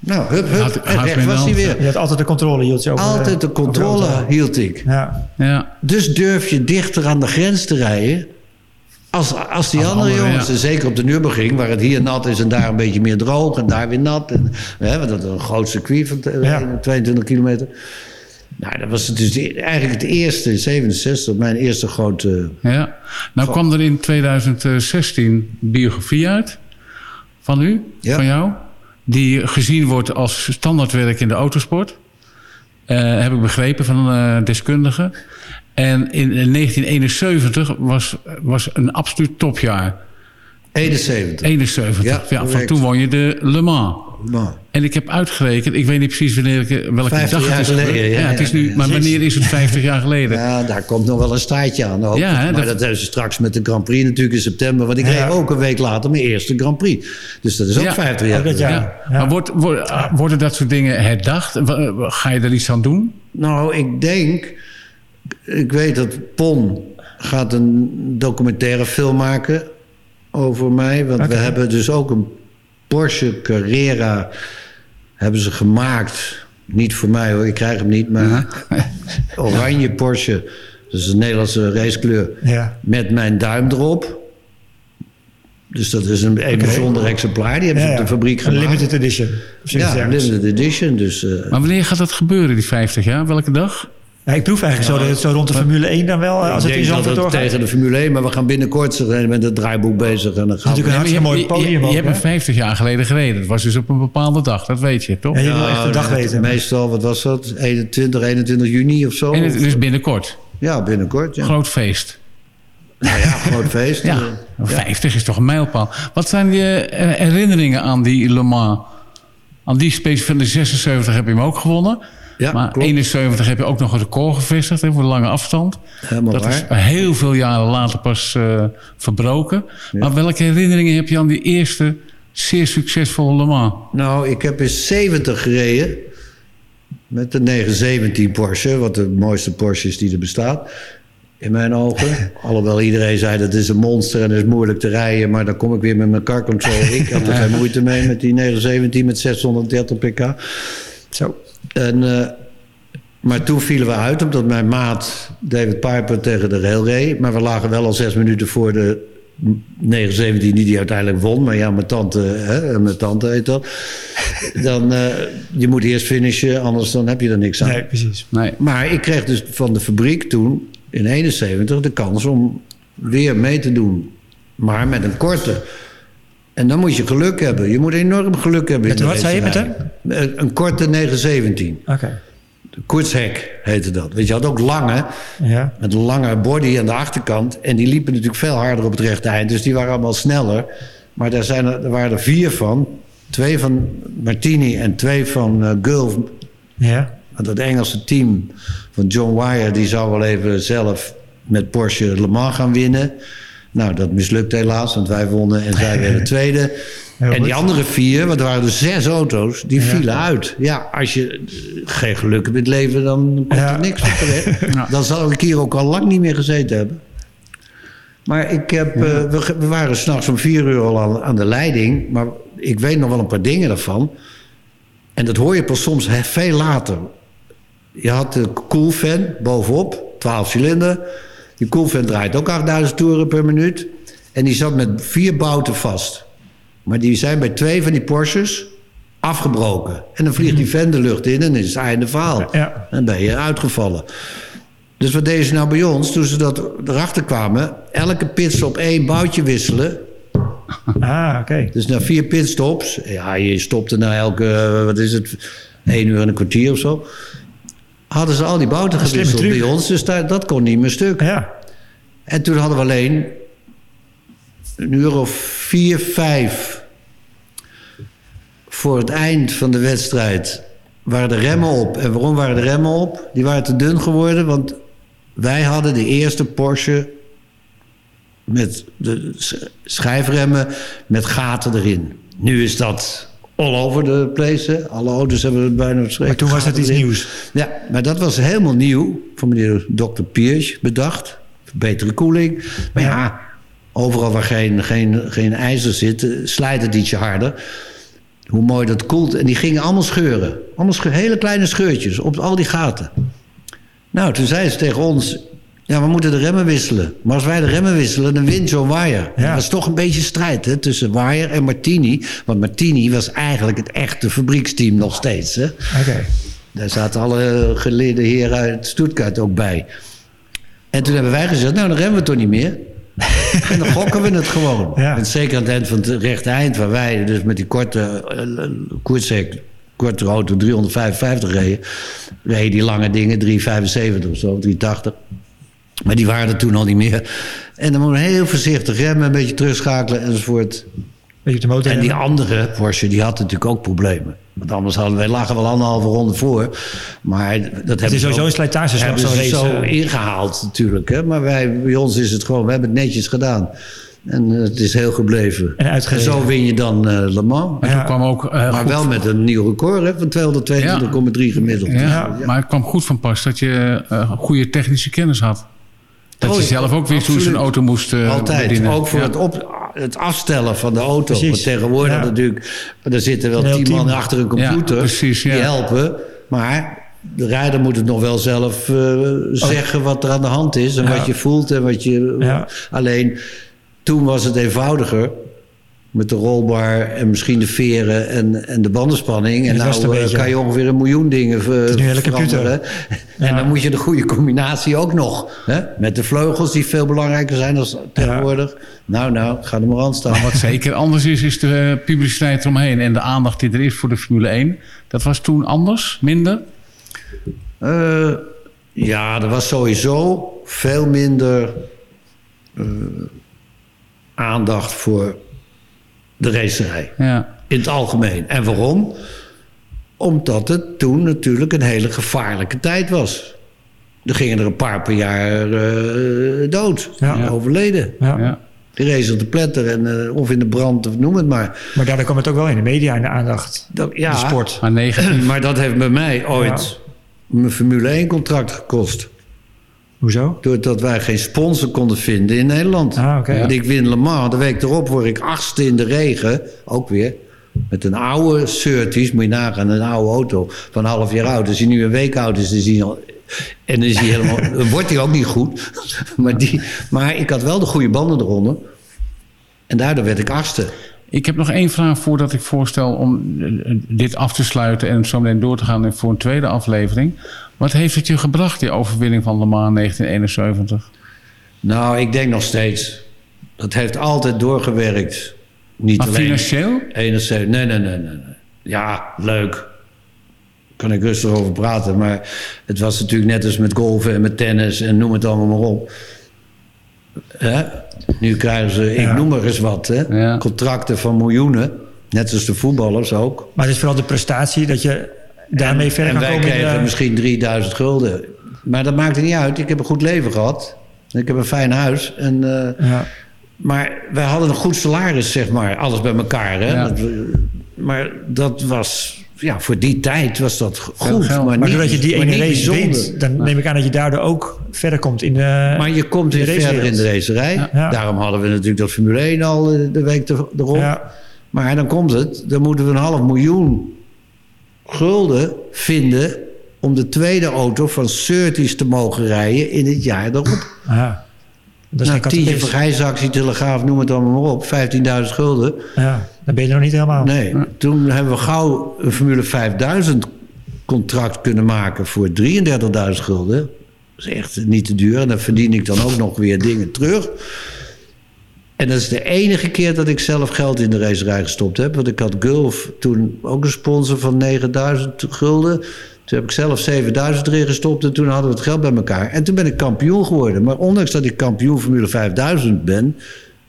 Nou, hup, hup. Had- en had weg men was hij weer. Je had altijd de controle. Hield je over, Altijd de controle hield ik. Ja. Ja. Dus durf je dichter aan de grens te rijden. Als, als die Als andere jongens, ja. zeker op de Nürburgring, waar het hier nat is en daar een beetje meer droog en daar weer nat. En, hè, want dat is een groot circuit van te- Ja. 22 kilometer. Nou, dat was dus de- eigenlijk het eerste, in 67, mijn eerste grote. Ja. Nou kwam er in 2016 biografie uit van u, Ja. van jou, die gezien wordt als standaardwerk in de autosport. Eh, heb ik begrepen van een deskundige. En in 1971 was, was een absoluut topjaar. 71. 71. Ja, Ja, van toen won je de Le Mans. Nou, En ik heb uitgerekend, ik weet niet precies wanneer ik, welke 50 dag jaar het is geleden, ja, Ja, het is nu, maar wanneer is het 50 jaar geleden? ja, daar komt nog wel een staartje aan. Ja, hè, maar dat- dat hebben ze straks met de Grand Prix natuurlijk in september. Want ik Ja. reed ook een week later mijn eerste Grand Prix. Dus dat is ook Ja. 50 jaar geleden. jaar. Ja. Maar wordt, wordt- worden dat soort dingen herdacht? Ga je er iets aan doen? Nou, ik denk... Ik weet dat Pon gaat een documentaire film maken over mij. Want we hebben dus ook een Porsche Carrera hebben ze gemaakt. Niet voor mij hoor, ik krijg hem niet. Maar oranje Porsche, dat is een Nederlandse racekleur. Ja. Met mijn duim erop. Dus dat is een, een bijzonder exemplaar. Die hebben Ja, ze ja. op de fabriek Een gemaakt. limited edition. Ja, limited edition. Dus, eh, Maar wanneer gaat dat gebeuren, die 50 jaar? Welke dag? Ja, ik proef eigenlijk zo, dat het zo rond de Formule 1 dan wel, als ik het in dat het doorgaat. tegen de Formule 1, maar we gaan binnenkort zijn met het draaiboek bezig. En dan gaan we... natuurlijk een hartstikke mooi je, je, podium je ook, hebt hem 50 jaar geleden gereden. Dat was dus op een bepaalde dag, dat weet je, toch? Ja, je wil echt de dag weten. Meestal, wat was dat? 21, 21 juni of zo? En het is binnenkort. Ja, binnenkort. Ja, Groot feest. nou ja groot feest. Ja, Eh, 50 is toch een mijlpaal. Wat zijn je eh, herinneringen aan die Le Mans? Aan die specifiek van de 76 heb je hem ook gewonnen. Ja, maar klopt. 71 heb je ook nog een record gevestigd hè, voor de lange afstand. Helemaal dat waar. is heel veel jaren later pas eh, verbroken. Maar welke herinneringen heb je aan die eerste zeer succesvolle Le Mans? Nou, ik heb in 70 gereden. Met de 917 Porsche, wat de mooiste Porsche is die er bestaat. In mijn ogen. Alhoewel iedereen zei dat is een monster en is moeilijk te rijden. Maar dan kom ik weer met mijn car control. Ik had er geen moeite mee met die 917 met 630 pk. Zo. En, eh, maar toen vielen we uit, omdat mijn maat David Piper tegen de rail reed. Maar we lagen wel al zes minuten voor de 917 die die uiteindelijk won. Maar ja, mijn tante, hè, mijn tante heet dat. Dan, eh, je moet eerst finishen, anders dan heb je er niks aan. Nee, precies. Nee. Maar ik kreeg dus van de fabriek toen, in 71, de kans om weer mee te doen. Maar met een korte. En dan moet je geluk hebben. Je moet enorm geluk hebben. Met in de wat zei je, met racerij. Een Een korte 917. Oké. Koetshek heette dat. Weet je, had ook lange, Ja. met een lange body aan de achterkant. En die liepen natuurlijk veel harder op het rechte eind. Dus die waren allemaal sneller. Maar daar, zijn er, er waren er vier van. Twee van Martini en twee van eh Gulf. Ja. Want het Engelse team van John Wyer... die zou wel even zelf met Porsche Le Mans gaan winnen. Nou, dat mislukte helaas, want wij wonnen en zij werden tweede. En die andere vier, want er waren er zes auto's, die vielen uit. Ja, als je geen geluk hebt in het leven, dan komt Ja. er niks op terecht. Ja. Dan zou ik hier ook al lang niet meer gezeten hebben. Maar ik heb, eh, we, we waren s'nachts om vier uur al aan, aan de leiding. Maar ik weet nog wel een paar dingen daarvan. En dat hoor je pas soms veel later. Je had de koelfan bovenop, 12 cilinder. Die koelfan draait ook 8000 toeren per minuut. En die zat met vier bouten vast. Maar die zijn bij twee van die Porsches afgebroken. En dan vliegt die fan de lucht in en is het einde verhaal. Ja. Dan ben je uitgevallen. Dus wat deden ze nou bij ons? Toen ze dat erachter kwamen... elke pitstop één boutje wisselen... Ah, oké. Dus na vier pitstops, ja, je stopte na elke, eh, wat is het, één uur en een kwartier of zo. Hadden ze al die bouten gewisseld bij ons, dus daar, dat kon niet meer stuk. Ja. En toen hadden we alleen een uur of vier, vijf voor het eind van de wedstrijd waren de remmen op. En waarom waren de remmen op? Die waren te dun geworden, want wij hadden de eerste Porsche met de sch- schijfremmen met gaten erin. Nu is dat all over the place. Alle auto's hebben het bijna Maar toen was dat iets nieuws. Ja, maar dat was helemaal nieuw van meneer Dr. Pierce bedacht. Betere koeling. Maar ja, overal waar geen, geen, geen ijzer zit, eh, slijt het ietsje harder. Hoe mooi dat koelt. En die gingen allemaal scheuren. Allemaal hele kleine scheurtjes op al die gaten. Nou, toen zei ze tegen ons... Ja, we moeten de remmen wisselen. Maar als wij de remmen wisselen, dan wint zo'n waaier. Ja. Dat was toch een beetje strijd hè, tussen waaier en Martini. Want Martini was eigenlijk het echte fabrieksteam nog steeds. Hè? Oké. Daar zaten alle geleerde heren uit Stuttgart ook bij. En toen hebben wij gezegd, nou dan remmen we toch niet meer. en dan gokken we het gewoon. Ja. En zeker aan het eind van het rechte eind, waar wij dus met die korte uh, koershek, korte auto 355 reden, reden die lange dingen 375 of zo, 380. Maar die waren er toen al niet meer. En dan moet je heel voorzichtig remmen, een beetje terugschakelen enzovoort. Weet je op de motor En die hebben? andere Porsche, die had natuurlijk ook problemen. Want anders hadden wij lagen wel anderhalve ronde voor. Maar dat hebben Het is ze sowieso ook- een slijtage hebben zo'n zo eh. ingehaald natuurlijk. Hè? Maar wij, bij ons is het gewoon, we hebben het netjes gedaan. En eh, het is heel gebleven. En zo win je dan eh, Le Mans. Maar Ja. toen kwam ook eh, Maar goed wel met een nieuw record hè, van 222,3 gemiddeld. Ja, maar het kwam goed van pas dat je eh, goede technische kennis had. Dat Oh, je zelf ook wist hoe zo'n auto moest eh, Altijd. bedienen. Ook voor Ja. het, op, het afstellen van de auto. Precies. Want tegenwoordig Ja. natuurlijk... Er zitten wel Een tien man achter een computer. Ja, precies, ja. Die helpen. Maar de rijder moet het nog wel zelf eh, zeggen wat er aan de hand is. En Ja. wat je voelt en wat je... Ja. Alleen, toen was het eenvoudiger. Met de rolbar en misschien de veren en, en de bandenspanning. En was nou eh, kan je ongeveer een miljoen dingen ver, is nu een hele computer. veranderen. En dan moet je de goede combinatie ook nog. Hè? Met de vleugels die veel belangrijker zijn dan tegenwoordig. Nou, nou, ga er maar aan staan. Maar wat zeker anders is, is de publiciteit eromheen. En de aandacht die er is voor de Formule 1. Dat was toen anders, minder. Eh, ja, er was sowieso veel minder eh, aandacht voor de racerij. Ja. In het algemeen. En waarom? Omdat het toen natuurlijk een hele gevaarlijke tijd was. Er gingen er een paar per jaar eh, dood, Ja. overleden. Ja. Ja. Die racen op de pletter en, eh, of in de brand, of noem het maar. Maar daardoor kwam het ook wel in de media in de aandacht. Dat, ja, De sport. Maar negatief. Maar dat heeft bij mij ooit mijn Formule 1 contract gekost. Hoezo? Doordat wij geen sponsor konden vinden in Nederland. Ah, ik win Le Mans. De week erop word ik achtste in de regen. Ook weer. Met een oude Surtees. Moet je nagaan. Een oude auto van een half jaar oud. Als hij nu een week oud is, dan is hij al... En dan, is hij helemaal, dan wordt hij ook niet goed. Maar, die, maar ik had wel de goede banden eronder. En daardoor werd ik achtste. Ik heb nog één vraag voordat ik voorstel om eh, dit af te sluiten en zo meteen door te gaan voor een tweede aflevering. Wat heeft het je gebracht, die overwinning van Le Mans 1971? Nou, ik denk nog steeds. Dat heeft altijd doorgewerkt. Niet Maar alleen. financieel? 71. Nee, nee, nee, nee. nee. Ja, leuk. Kan ik rustig over praten. Maar het was natuurlijk net als met golfen en met tennis en noem het allemaal maar op. Hè? Nu krijgen ze, ik Ja. noem maar eens wat, hè? Ja. contracten van miljoenen. Net als de voetballers ook. Maar het is vooral de prestatie dat je daarmee verder en wij komen. kregen de- misschien 3000 gulden. Maar dat maakt er niet uit. Ik heb een goed leven gehad. Ik heb een fijn huis. En, eh, Ja. maar wij hadden een goed salaris, zeg maar. Alles bij elkaar. Hè? Ja. Dat maar dat was... Ja, voor die tijd was dat goed. geld. Maar, Maar niet, doordat je die ene race wint, dan neem ik aan dat je daardoor ook verder komt in de. Maar je komt weer de verder in de racerij. Ja. Daarom hadden we natuurlijk dat Formule 1 al eh, de week er- erop. Ja. Maar dan komt het. Dan moeten we een half miljoen gulden vinden... om de tweede auto van Surtees te mogen rijden in het jaar erop. Ja. Dat is nou, tientje categorie. vergrijsactie, telegraaf, noem het allemaal maar op. 15.000 gulden. Ja, dan ben je er nog niet helemaal. Nee, toen hebben we gauw een Formule 5000 contract kunnen maken voor 33.000 gulden. Dat is echt niet te duur. En dan verdien ik dan ook nog weer dingen terug. En dat is de enige keer dat ik zelf geld in de racerij gestopt heb. Want ik had Gulf toen ook een sponsor van 9000 gulden. Toen heb ik zelf 7000 erin gestopt en toen hadden we het geld bij elkaar. En toen ben ik kampioen geworden. Maar ondanks dat ik kampioen Formule 5000 ben,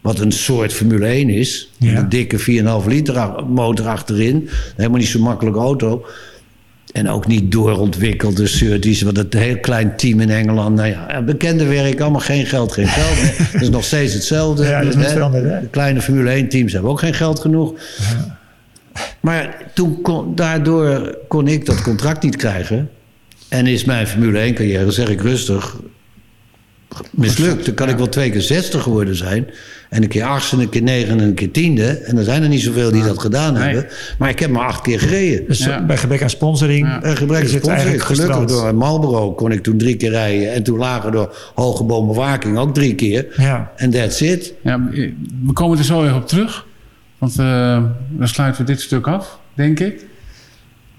Wat een soort Formule 1 is. Ja. Een dikke 4,5 liter motor achterin. Helemaal niet zo'n makkelijke auto. En ook niet doorontwikkelde surtees. Want het heel klein team in Engeland. Nou ja, bekende werk, allemaal geen geld, geen geld. dat is nog steeds hetzelfde. Ja, dat is niet Hè? veranderd, hè? De kleine Formule 1 teams hebben ook geen geld genoeg. Maar toen kon, daardoor kon ik dat contract niet krijgen. En is mijn Formule 1 carrière, zeg ik rustig, mislukt. Dan kan ik wel twee keer 60 geworden zijn. En een keer achtste, een keer negen en een keer tiende. En er zijn er niet zoveel die dat gedaan Nee. hebben. Maar ik heb maar acht keer gereden. Dus Ja. bij gebrek aan sponsoring. Ja. En gebrek aan sponsoring. eigenlijk Gelukkig door Marlboro kon ik toen drie keer rijden. En toen lager door hoge boombewaking ook drie keer. Ja. En that's it. Ja, we komen er zo even op terug. Want eh, dan sluiten we dit stuk af, denk ik.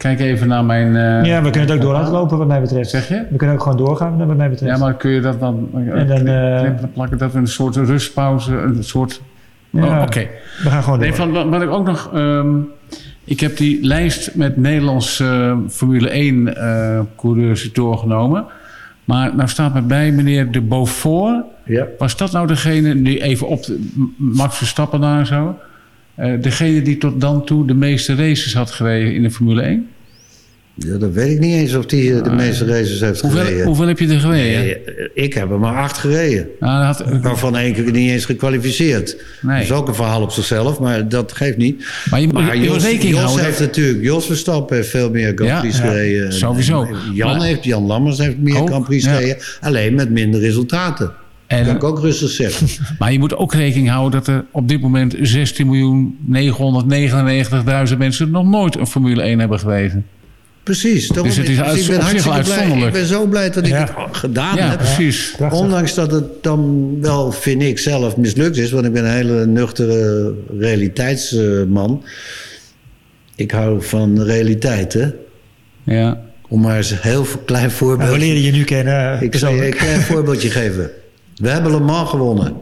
Kijk even naar mijn... eh, ja, we kunnen het ook door laten lopen wat mij betreft. Zeg je? We kunnen ook gewoon doorgaan wat mij betreft. Ja, maar kun je dat dan... En dan, eh, plakken dat we een soort rustpauze, een soort... Ja, Oh, Oké. We gaan gewoon door. Nee, van, wat, wat ik ook nog... ehm, ik heb die lijst met Nederlandse eh, Formule 1 eh, coureurs doorgenomen. Maar nou staat me bij meneer de Beaufort. Ja. Was dat nou degene, die even op Max Verstappen daar en zo... eh, degene die tot dan toe de meeste races had gereden in de Formule 1? Ja, dat weet ik niet eens of die eh, de meeste races heeft Hoeveel, gereden. hoeveel heb je er gereden? Nee, eh, ik heb er maar acht gereden. Dat had, Waarvan één keer niet eens gekwalificeerd. Nee. Dat is ook een verhaal op zichzelf, maar dat geeft niet. maar je moet, Maar je moet Jos, rekening Jos houden. heeft natuurlijk... Jos Verstappen heeft veel meer Grand Prix ja, gereden. En- sowieso. Jan, Maar- heeft, Jan Lammers heeft meer Ook, Grand Prix gereden. Alleen met minder resultaten. En- dat kan ik ook rustig zeggen. Maar je moet ook rekening houden dat er op dit moment 16.999.000 mensen nog nooit een Formule 1 hebben gereden. Precies. Daarom Dus het is ik- ben hartstikke blij. Ik ben zo blij dat ik Ja. het gedaan Ja, heb. precies. Ondanks dat het dan wel, vind ik zelf, mislukt is. Want ik ben een hele nuchtere realiteitsman. Ik hou van realiteit, hè. Ja. Om maar eens een heel klein Nou, voorbeeld... we leren je nu kennen. ik zal je een klein voorbeeldje geven. We hebben Le Mans gewonnen.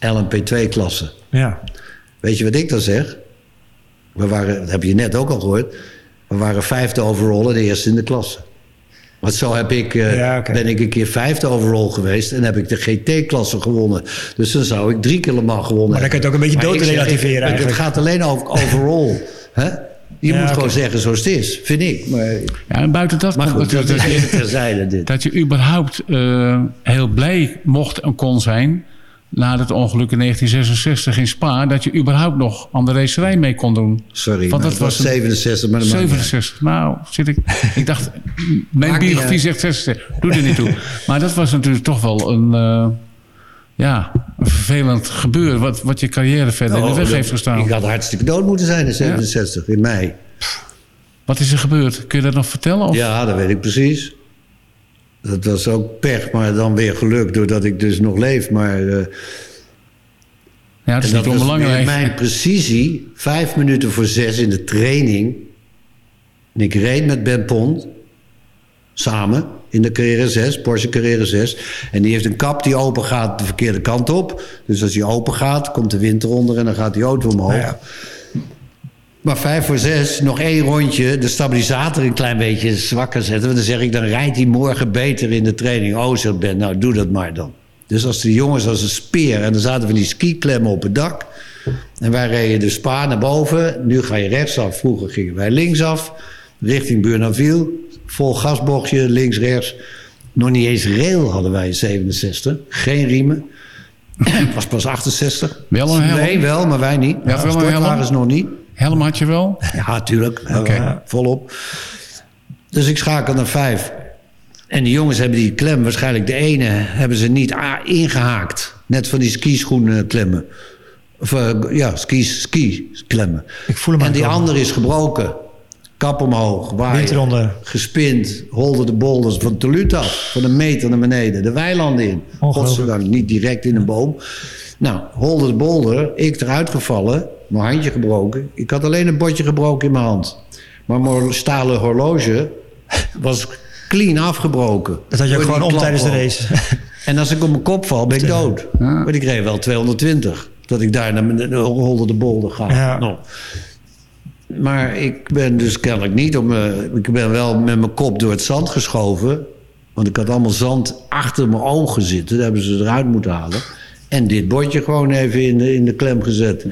LMP2-klasse. Ja. Weet je wat ik dan zeg? We waren, dat heb je net ook al gehoord. We waren vijfde overall en de eerste in de klasse. Want zo heb ik, eh, Ja, ben ik een keer vijfde overall geweest en heb ik de GT-klasse gewonnen. Dus dan zou ik drie keer Le gewonnen Maar dan kan je het ook een beetje dood relativeren eigenlijk. Het gaat alleen over overall. hè? Je Ja, moet gewoon zeggen zoals het is, vind ik. Maar, ja, en buiten dat maar goed, dat dat je, terzijde dit. dat je überhaupt eh, heel blij mocht en kon zijn... na het ongeluk in 1966 in Spa... dat je überhaupt nog aan de racerij mee kon doen. Sorry, Want dat was was een- 67, maar dat maakt niet uit. 67. Nou, zit ik. Ik dacht, mijn biografie zegt 66. Doet er niet toe. Maar dat was natuurlijk toch wel een. eh, ja, een vervelend gebeuren. Wat, wat je carrière verder in de Oh, weg dat- heeft gestaan. Ik had hartstikke dood moeten zijn in 67, in mei. Wat is er gebeurd? Kun je dat nog vertellen? Of? Ja, dat weet ik precies. Dat was ook pech, maar dan weer geluk doordat ik dus nog leef. Maar eh, ja, dat is niet onbelangrijk. mijn precisie. Vijf minuten voor zes in de training. En ik reed met Ben Pont. Samen in de Carrera 6, Porsche Carrera 6. En die heeft een kap die open gaat de verkeerde kant op. Dus als die open gaat, komt de wind eronder en dan gaat die auto omhoog. Ja. Maar vijf voor zes, nog één rondje, de stabilisator een klein beetje zwakker zetten. Want dan zeg ik, dan rijdt hij morgen beter in de training. Oh, zegt Ben, nou doe dat maar dan. Dus als de jongens als een speer, en dan zaten we die skiklemmen op het dak. En wij reden de spa naar boven. Nu ga je rechtsaf, vroeger gingen wij linksaf. Richting Burnaville, vol gasbochtje, links, rechts. Nog niet eens rail hadden wij in 67, geen riemen. was pas 68. Wel een helm? Nee, wel, maar wij niet. Ja, wel een helm? Nog niet. Helm had je wel? Ja, tuurlijk. Oké. Ja, volop. Dus ik schakel naar vijf. En die jongens hebben die klem, waarschijnlijk de ene, hebben ze niet a- ingehaakt. Net van die skischoenen klemmen. Of eh, ja, skis, ski klemmen. Ik voel hem En die andere is gebroken. Kap omhoog, waaien, eronder. gespind, holde de boulders van Toluut af. Van een meter naar beneden, de weilanden in. Godzijdank niet direct in een boom. Nou, holde de boulder, ik eruit gevallen, mijn handje gebroken. Ik had alleen een botje gebroken in mijn hand. Maar mijn stalen horloge was clean afgebroken. Dat had je ook gewoon om tijdens de race. En als ik op mijn kop val, ben ik dood. Maar ik reed wel 220. Dat ik daar naar mijn holde de boulder ga. Ja. Nou. Maar ik ben dus kennelijk niet op mijn... Ik ben wel met mijn kop door het zand geschoven. Want ik had allemaal zand achter mijn ogen zitten. Dat hebben ze eruit moeten halen. En dit bordje gewoon even in de, in de klem gezet.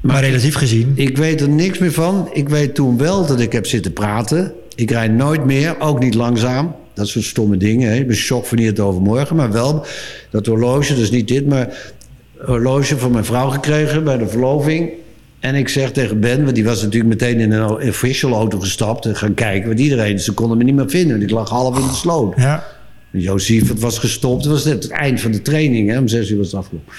Maar relatief gezien. Ik weet er niks meer van. Ik weet toen wel dat ik heb zitten praten. Ik rijd nooit meer, ook niet langzaam. Dat soort stomme dingen. Hè. Ik ben shock van niet overmorgen. Maar wel dat horloge, dus niet dit, maar horloge van mijn vrouw gekregen bij de verloving. En ik zeg tegen Ben, want die was natuurlijk meteen in een official auto gestapt en gaan kijken. Want iedereen, ze konden me niet meer vinden. Want ik lag half in de sloot. Ja. Josief, het was gestopt. Het was net het eind van de training. Hè? Om zes uur was het afgelopen.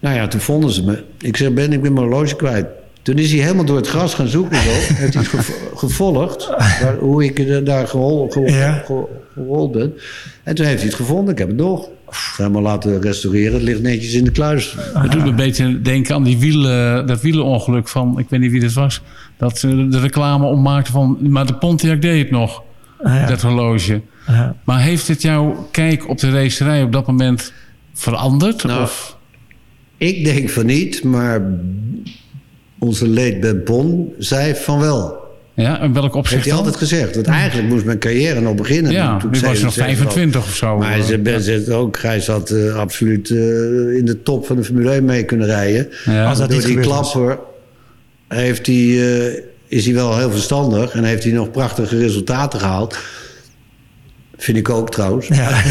Nou ja, toen vonden ze me. Ik zeg, Ben, ik ben mijn horloge kwijt. Toen is hij helemaal door het gras gaan zoeken. Zo. Heeft hij gev- gevolgd. Waar, hoe ik daar gehol, gehol- Ja. ge- gerold ben. En toen heeft hij het gevonden. Ik heb het nog. Helemaal laten restaureren. Het ligt netjes in de kluis. Het doet me een beetje denken aan die wielen, dat wielenongeluk van, ik weet niet wie dat was, dat ze de reclame ommaakte van, maar de Pontiac deed het nog, Ah, ja. dat horloge. Ja. Maar heeft het jouw kijk op de racerij op dat moment veranderd? Nou, of? Ik denk van niet, maar onze leed Ben Pon zei van wel. Ja, in welk opzicht Heeft hij altijd gezegd. Want eigenlijk moest mijn carrière nog beginnen. Ja, Toen was je nog 77 was. 25 of zo. Maar ze Ja. ben zegt ook, hij had eh, absoluut eh, in de top van de Formule 1 mee kunnen rijden. Ja. Als dat Door niet die klapper heeft hij, eh, is hij wel heel verstandig en heeft hij nog prachtige resultaten gehaald. Vind ik ook trouwens. Ja.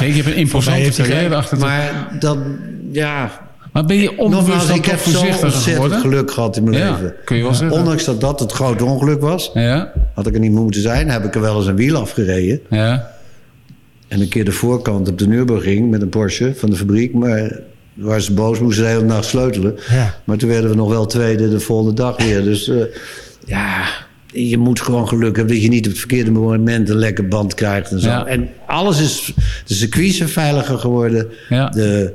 Zeker, je hebt een imposante hij carrière achter de- Maar dan, ja, Maar ben je onbewust nogmaals, ik heb zo ontzettend geluk gehad in mijn Ja, leven. kun je wel zeggen. Ondanks dat dat het grote ongeluk was, Ja, had ik er niet moeten zijn, heb ik er wel eens een wiel afgereden. ja. En een keer de voorkant op de Nürburgring met een Porsche van de fabriek. Maar waar ze boos moesten de hele nacht sleutelen. Ja. Maar toen werden we nog wel tweede de volgende dag weer. Dus eh, ja, je moet gewoon geluk hebben dat je niet op het verkeerde moment een lekker band krijgt en zo. Ja. En alles is, de circuits zijn veiliger geworden. Ja. De,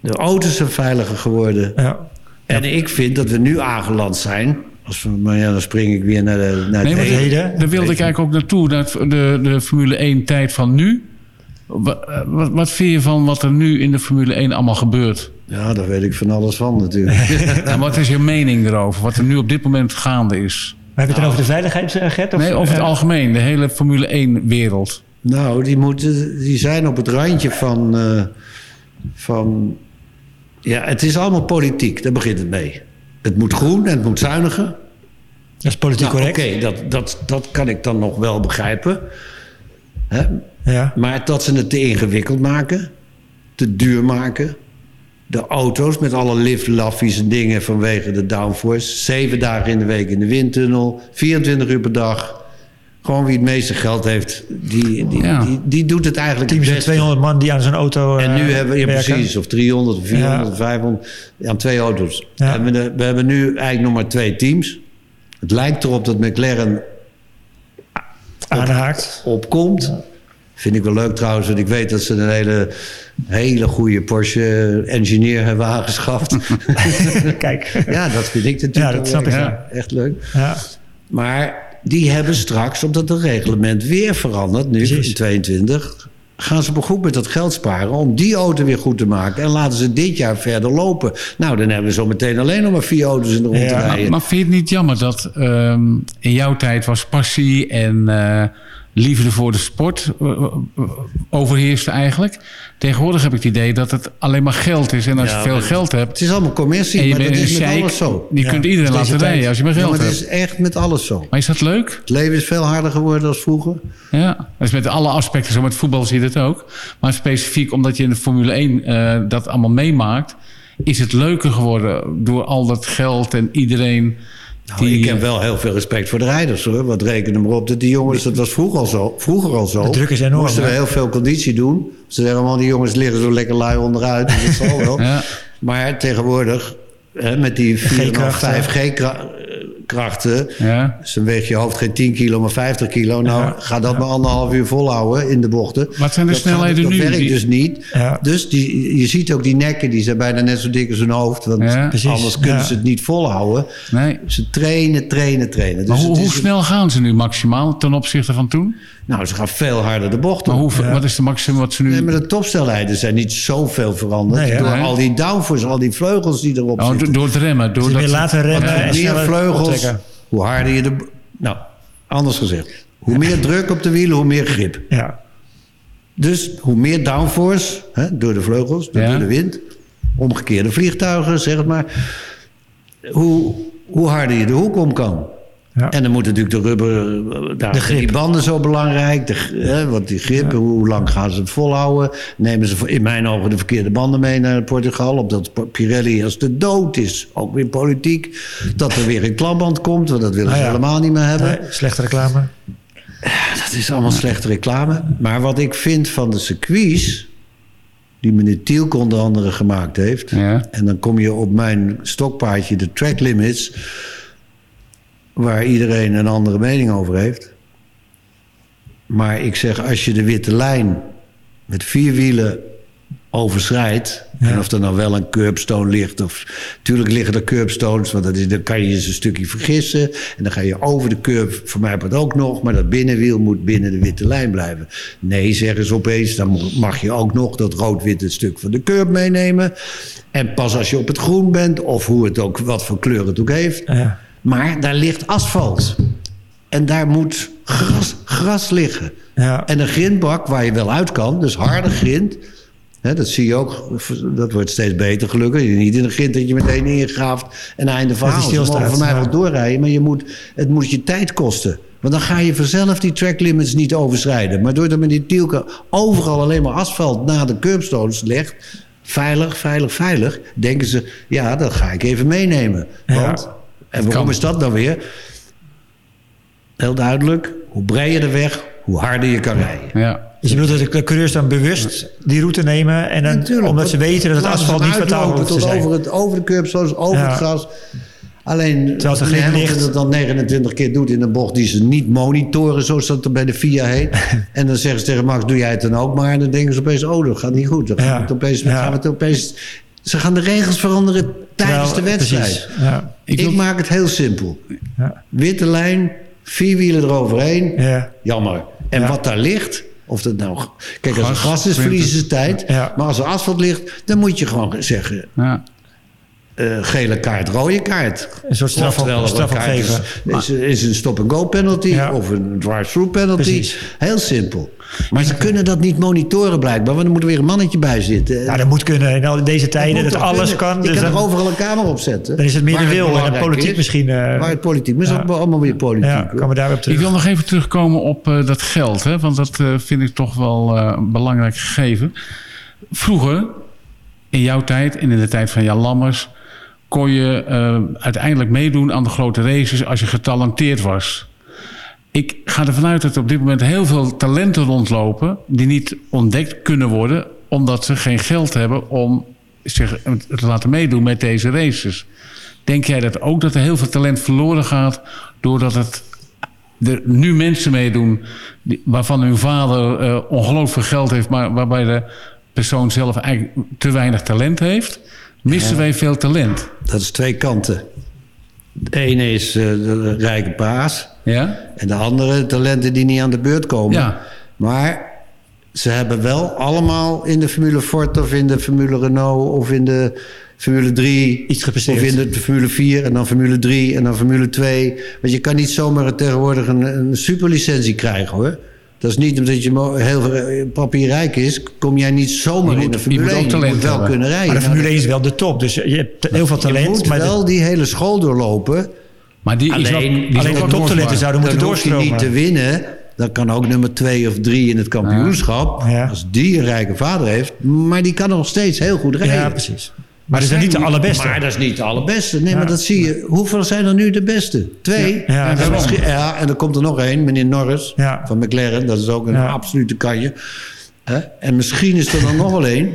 de auto's zijn veiliger geworden. Ja. En ik vind dat we nu aangeland zijn. Als we, maar ja, dan spring ik weer naar, de, naar Nee, het heden. daar wilde ik eigenlijk ook naartoe. Dat de, de Formule 1 tijd van nu. Wat, wat, wat vind je van wat er nu in de Formule 1 allemaal gebeurt? Ja, daar weet ik van alles van natuurlijk. En wat is je mening erover? Wat er nu op dit moment gaande is? Maar heb je het dan over de veiligheid, eh, Gert? Of, Nee, over het eh, algemeen. De hele Formule 1 wereld. Nou, die, moeten, die zijn op het randje van, eh, van... Ja, het is allemaal politiek, daar begint het mee. Het moet groen en het moet zuiniger. Dat is politiek Nou, Oké, correct. dat, dat, dat kan ik dan nog wel begrijpen. Hè? Ja. Maar dat ze het te ingewikkeld maken, te duur maken... de auto's met alle liftlaffies en dingen vanwege de downforce... zeven dagen in de week in de windtunnel, 24 uur per dag... Gewoon wie het meeste geld heeft, die, die, Ja. die, die doet het eigenlijk Teams het met beste. 200 man die aan zo'n auto En eh, nu hebben we, ja, precies, of 300, of 400, Ja. of 500, aan twee auto's. Ja. En we, we hebben nu eigenlijk nog maar twee teams. Het lijkt erop dat McLaren Aanhaakt. opkomt. Vind ik wel leuk trouwens, want ik weet dat ze een hele, hele goede Porsche-engineer hebben aangeschaft. Kijk. ja, dat vind ik natuurlijk Ja, dat snap ik, echt, ja. echt leuk. Ja. Maar die hebben straks, omdat het reglement weer verandert, nu in 22, gaan ze goed met dat geld sparen om die auto weer goed te maken. En laten ze dit jaar verder lopen. Nou, dan hebben we zo meteen alleen nog maar vier auto's in de rond te Ja, rijden. Maar, maar vind je het niet jammer dat ehm, in jouw tijd was passie en eh, liefde voor de sport eh, eh, overheerste eigenlijk? Tegenwoordig heb ik het idee dat het alleen maar geld is. En als Ja, je veel geld hebt het is allemaal commercie, en je maar dat is met alles zo. je Ja, kunt iedereen laten rijden als je maar Ja, geld maar het hebt. is echt met alles zo. Maar is dat leuk? Het leven is veel harder geworden dan vroeger. Ja, dat is met alle aspecten zo. Met voetbal zie je het ook. Maar specifiek omdat je in de Formule 1 eh, dat allemaal meemaakt... is het leuker geworden door al dat geld en iedereen... Nou, ik heb wel heel veel respect voor de rijders hoor. Wat rekenen maar op dat die jongens, dat was vroeger al zo. Vroeger al zo. De druk is enorm. Moesten we heel veel conditie doen. Ze zeggen allemaal, die jongens liggen zo lekker lui onderuit. Dat zal wel. Maar tegenwoordig, hè, met die 4,5, 5G krachten. Ja. Dus weegt je hoofd geen 10 kilo, maar 50 kilo. Nou, gaat ga dat maar anderhalf uur volhouden in de bochten. Wat zijn de dat snelheden nu? Dat werkt dus niet. Dus die, je ziet ook die nekken, die zijn bijna net zo dik als hun hoofd. Want anders kunnen ze het niet volhouden. Nee. Ze trainen, trainen, trainen. Dus maar hoe, hoe snel gaan ze nu maximaal ten opzichte van toen? Nou, ze gaan veel harder de bocht op. Maar hoe, wat is de maximum wat ze nu... Nee, maar de topsnelheden zijn niet zoveel veranderd. Door al die downforce, al die vleugels die erop nou, zitten. Door het remmen. Door dat... laten remmen. Meer vleugels hoe harder je de... Nou, anders gezegd. Hoe meer druk op de wielen, hoe meer grip. Ja. Dus hoe meer downforce, hè, door de vleugels, door, Ja. door de wind, omgekeerde vliegtuigen, zeg het maar, hoe, hoe harder je de hoek om kan. Ja. En dan moet natuurlijk de rubber, eh, daar De zijn grip. die banden zo belangrijk, de, hè, want die grip, hoe lang gaan ze het volhouden? Nemen ze in mijn ogen de verkeerde banden mee naar Portugal, omdat Pirelli als de dood is, ook weer politiek, dat er weer een klapband komt, want dat willen Ah, ze ja. helemaal niet meer hebben. Nee, slechte reclame. Dat is allemaal slechte reclame. Maar wat ik vind van de circuits... die meneer Tielk onder andere gemaakt heeft... Ja. en dan kom je op mijn stokpaardje, de track limits... waar iedereen een andere mening over heeft. Maar ik zeg, als je de witte lijn met vier wielen overschrijdt... Ja. en of er nou wel een curbstone ligt... of tuurlijk liggen er curbstones... want dat is, dan kan je eens een stukje vergissen... en dan ga je over de curb, voor mij het ook nog... maar dat binnenwiel moet binnen de witte lijn blijven. Nee, zeggen ze opeens, dan mag je ook nog... dat rood-witte stuk van de curb meenemen... en pas als je op het groen bent... of hoe het ook, wat voor kleur het ook heeft... Ja. Maar daar ligt asfalt... En daar moet gras, gras liggen. Ja. En een grindbak waar je wel uit kan, dus harde grind. Hè, dat zie je ook, dat wordt steeds beter gelukkig. Je niet in een grind dat je meteen ingraaft en einde verhaal. Ze stilstaat, mogen van mij wel doorrijden, maar je moet, het moet je tijd kosten. Want dan ga je vanzelf die track limits niet overschrijden. Maar doordat men die tielke overal alleen maar asfalt na de curbstones legt... veilig, veilig, veilig, denken ze... ja, dat ga ik even meenemen. Want, en waarom kan. is dat dan weer? Heel duidelijk, hoe breder de weg, hoe harder je kan rijden. Ja. Dus je bedoelt dat de coureurs dan bewust die route nemen... en dan, Natuurlijk, omdat ze weten dat het asfalt niet tot zijn. over, het, over de curbstones, over Ja. het gras. Alleen Terwijl er Hamilton licht- het dan 29 keer doet in een bocht die ze niet monitoren, zoals dat er bij de FIA heet. en dan zeggen ze tegen Max, doe jij het dan ook maar? En dan denken ze opeens, oh, dat gaat niet goed. Dan gaan Ja. het opeens, Ja. gaan we het opeens... Ze gaan de regels veranderen tijdens de wedstrijd. Ja. Ik, wil- maak het heel simpel. Ja. Witte lijn, vier wielen eroverheen. Ja. Jammer. En Ja. wat daar ligt, of dat nou... Kijk, als er Gras, gras is, verliezen ze tijd. Ja. Maar als er asfalt ligt, dan moet je gewoon zeggen... Ja. eh, gele kaart, rode kaart. Een soort straf, Oftewel, op, een straf kaart. Is, is, is een stop-and-go penalty Ja. of een drive-through penalty. Precies. Heel simpel. Maar ze kunnen dat niet monitoren blijkbaar, want er moet er weer een mannetje bij zitten. Ja, dat moet kunnen in deze tijden, dat alles kunnen? kan. Je dus kan er overal een camera op zetten. Dan is het meer de wil en de politiek is, misschien, eh, waar het politiek, maar het is allemaal weer politiek. ja, komen we daarop terug. Ik wil nog even terugkomen op eh, dat geld. Hè, want dat eh, vind ik toch wel eh, een belangrijk gegeven. Vroeger, in jouw tijd en in de tijd van Jan Lammers... kon je eh, uiteindelijk meedoen aan de grote races als je getalenteerd was. Ik ga ervan uit dat er op dit moment heel veel talenten rondlopen... die niet ontdekt kunnen worden... omdat ze geen geld hebben om zich te laten meedoen met deze races. Denk jij dat ook dat er heel veel talent verloren gaat... doordat het er nu mensen meedoen waarvan hun vader eh, ongelooflijk veel geld heeft... maar waarbij de persoon zelf eigenlijk te weinig talent heeft... missen wij veel talent. Dat is twee kanten. De ene is eh, de rijke paas. Ja? En de andere talenten die niet aan de beurt komen. Ja. Maar ze hebben wel allemaal in de Formule Ford of in de Formule Renault of in de Formule 3 Iets gepresteerd. Of in de Formule 4 en dan Formule 3 en dan Formule 2. Want je kan niet zomaar tegenwoordig een, een superlicentie krijgen hoor. Dat is niet omdat je heel eh, papierrijk is, kom jij niet zomaar Je in moet- de je Formule moet ook 1. Je talent moet wel hebben. kunnen rijden. Maar de Nou, Formule 1 is wel de top, dus je hebt heel veel je talent. moet maar wel de- die hele school doorlopen. Maar die Alleen- ook, die is alleen ook de toptalenten zouden moeten dan hoef je doorstromen. niet te winnen. Dan kan ook nummer twee of drie in het kampioenschap. Ja. Als die een rijke vader heeft. Maar die kan nog steeds heel goed rijden. Ja, precies. Maar dat is niet de allerbeste. Maar dat is niet de allerbeste. Nee, Ja. maar dat zie je. Hoeveel zijn er nu de beste? Twee? Ja, ja, en, misschien- ja, en er komt er nog één, meneer Norris van McLaren. Dat is ook een absolute kanje. En misschien is er dan nog wel één.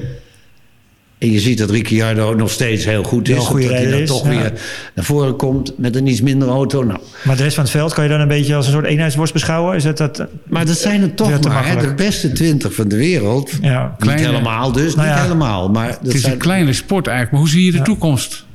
En je ziet dat Ricciardo nog steeds heel goed is. Goede dat hij dan is, toch ja. weer naar voren komt met een iets minder auto. Nou, Maar de rest van het veld kan je dan een beetje als een soort eenheidsworst beschouwen? Is dat, dat, Maar dat zijn er Veel toch maar hè, de beste twintig van de wereld. ja. Kleine- Niet helemaal dus, Nou niet helemaal. Maar dat Het is zijn, een kleine sport eigenlijk. Maar hoe zie je de toekomst?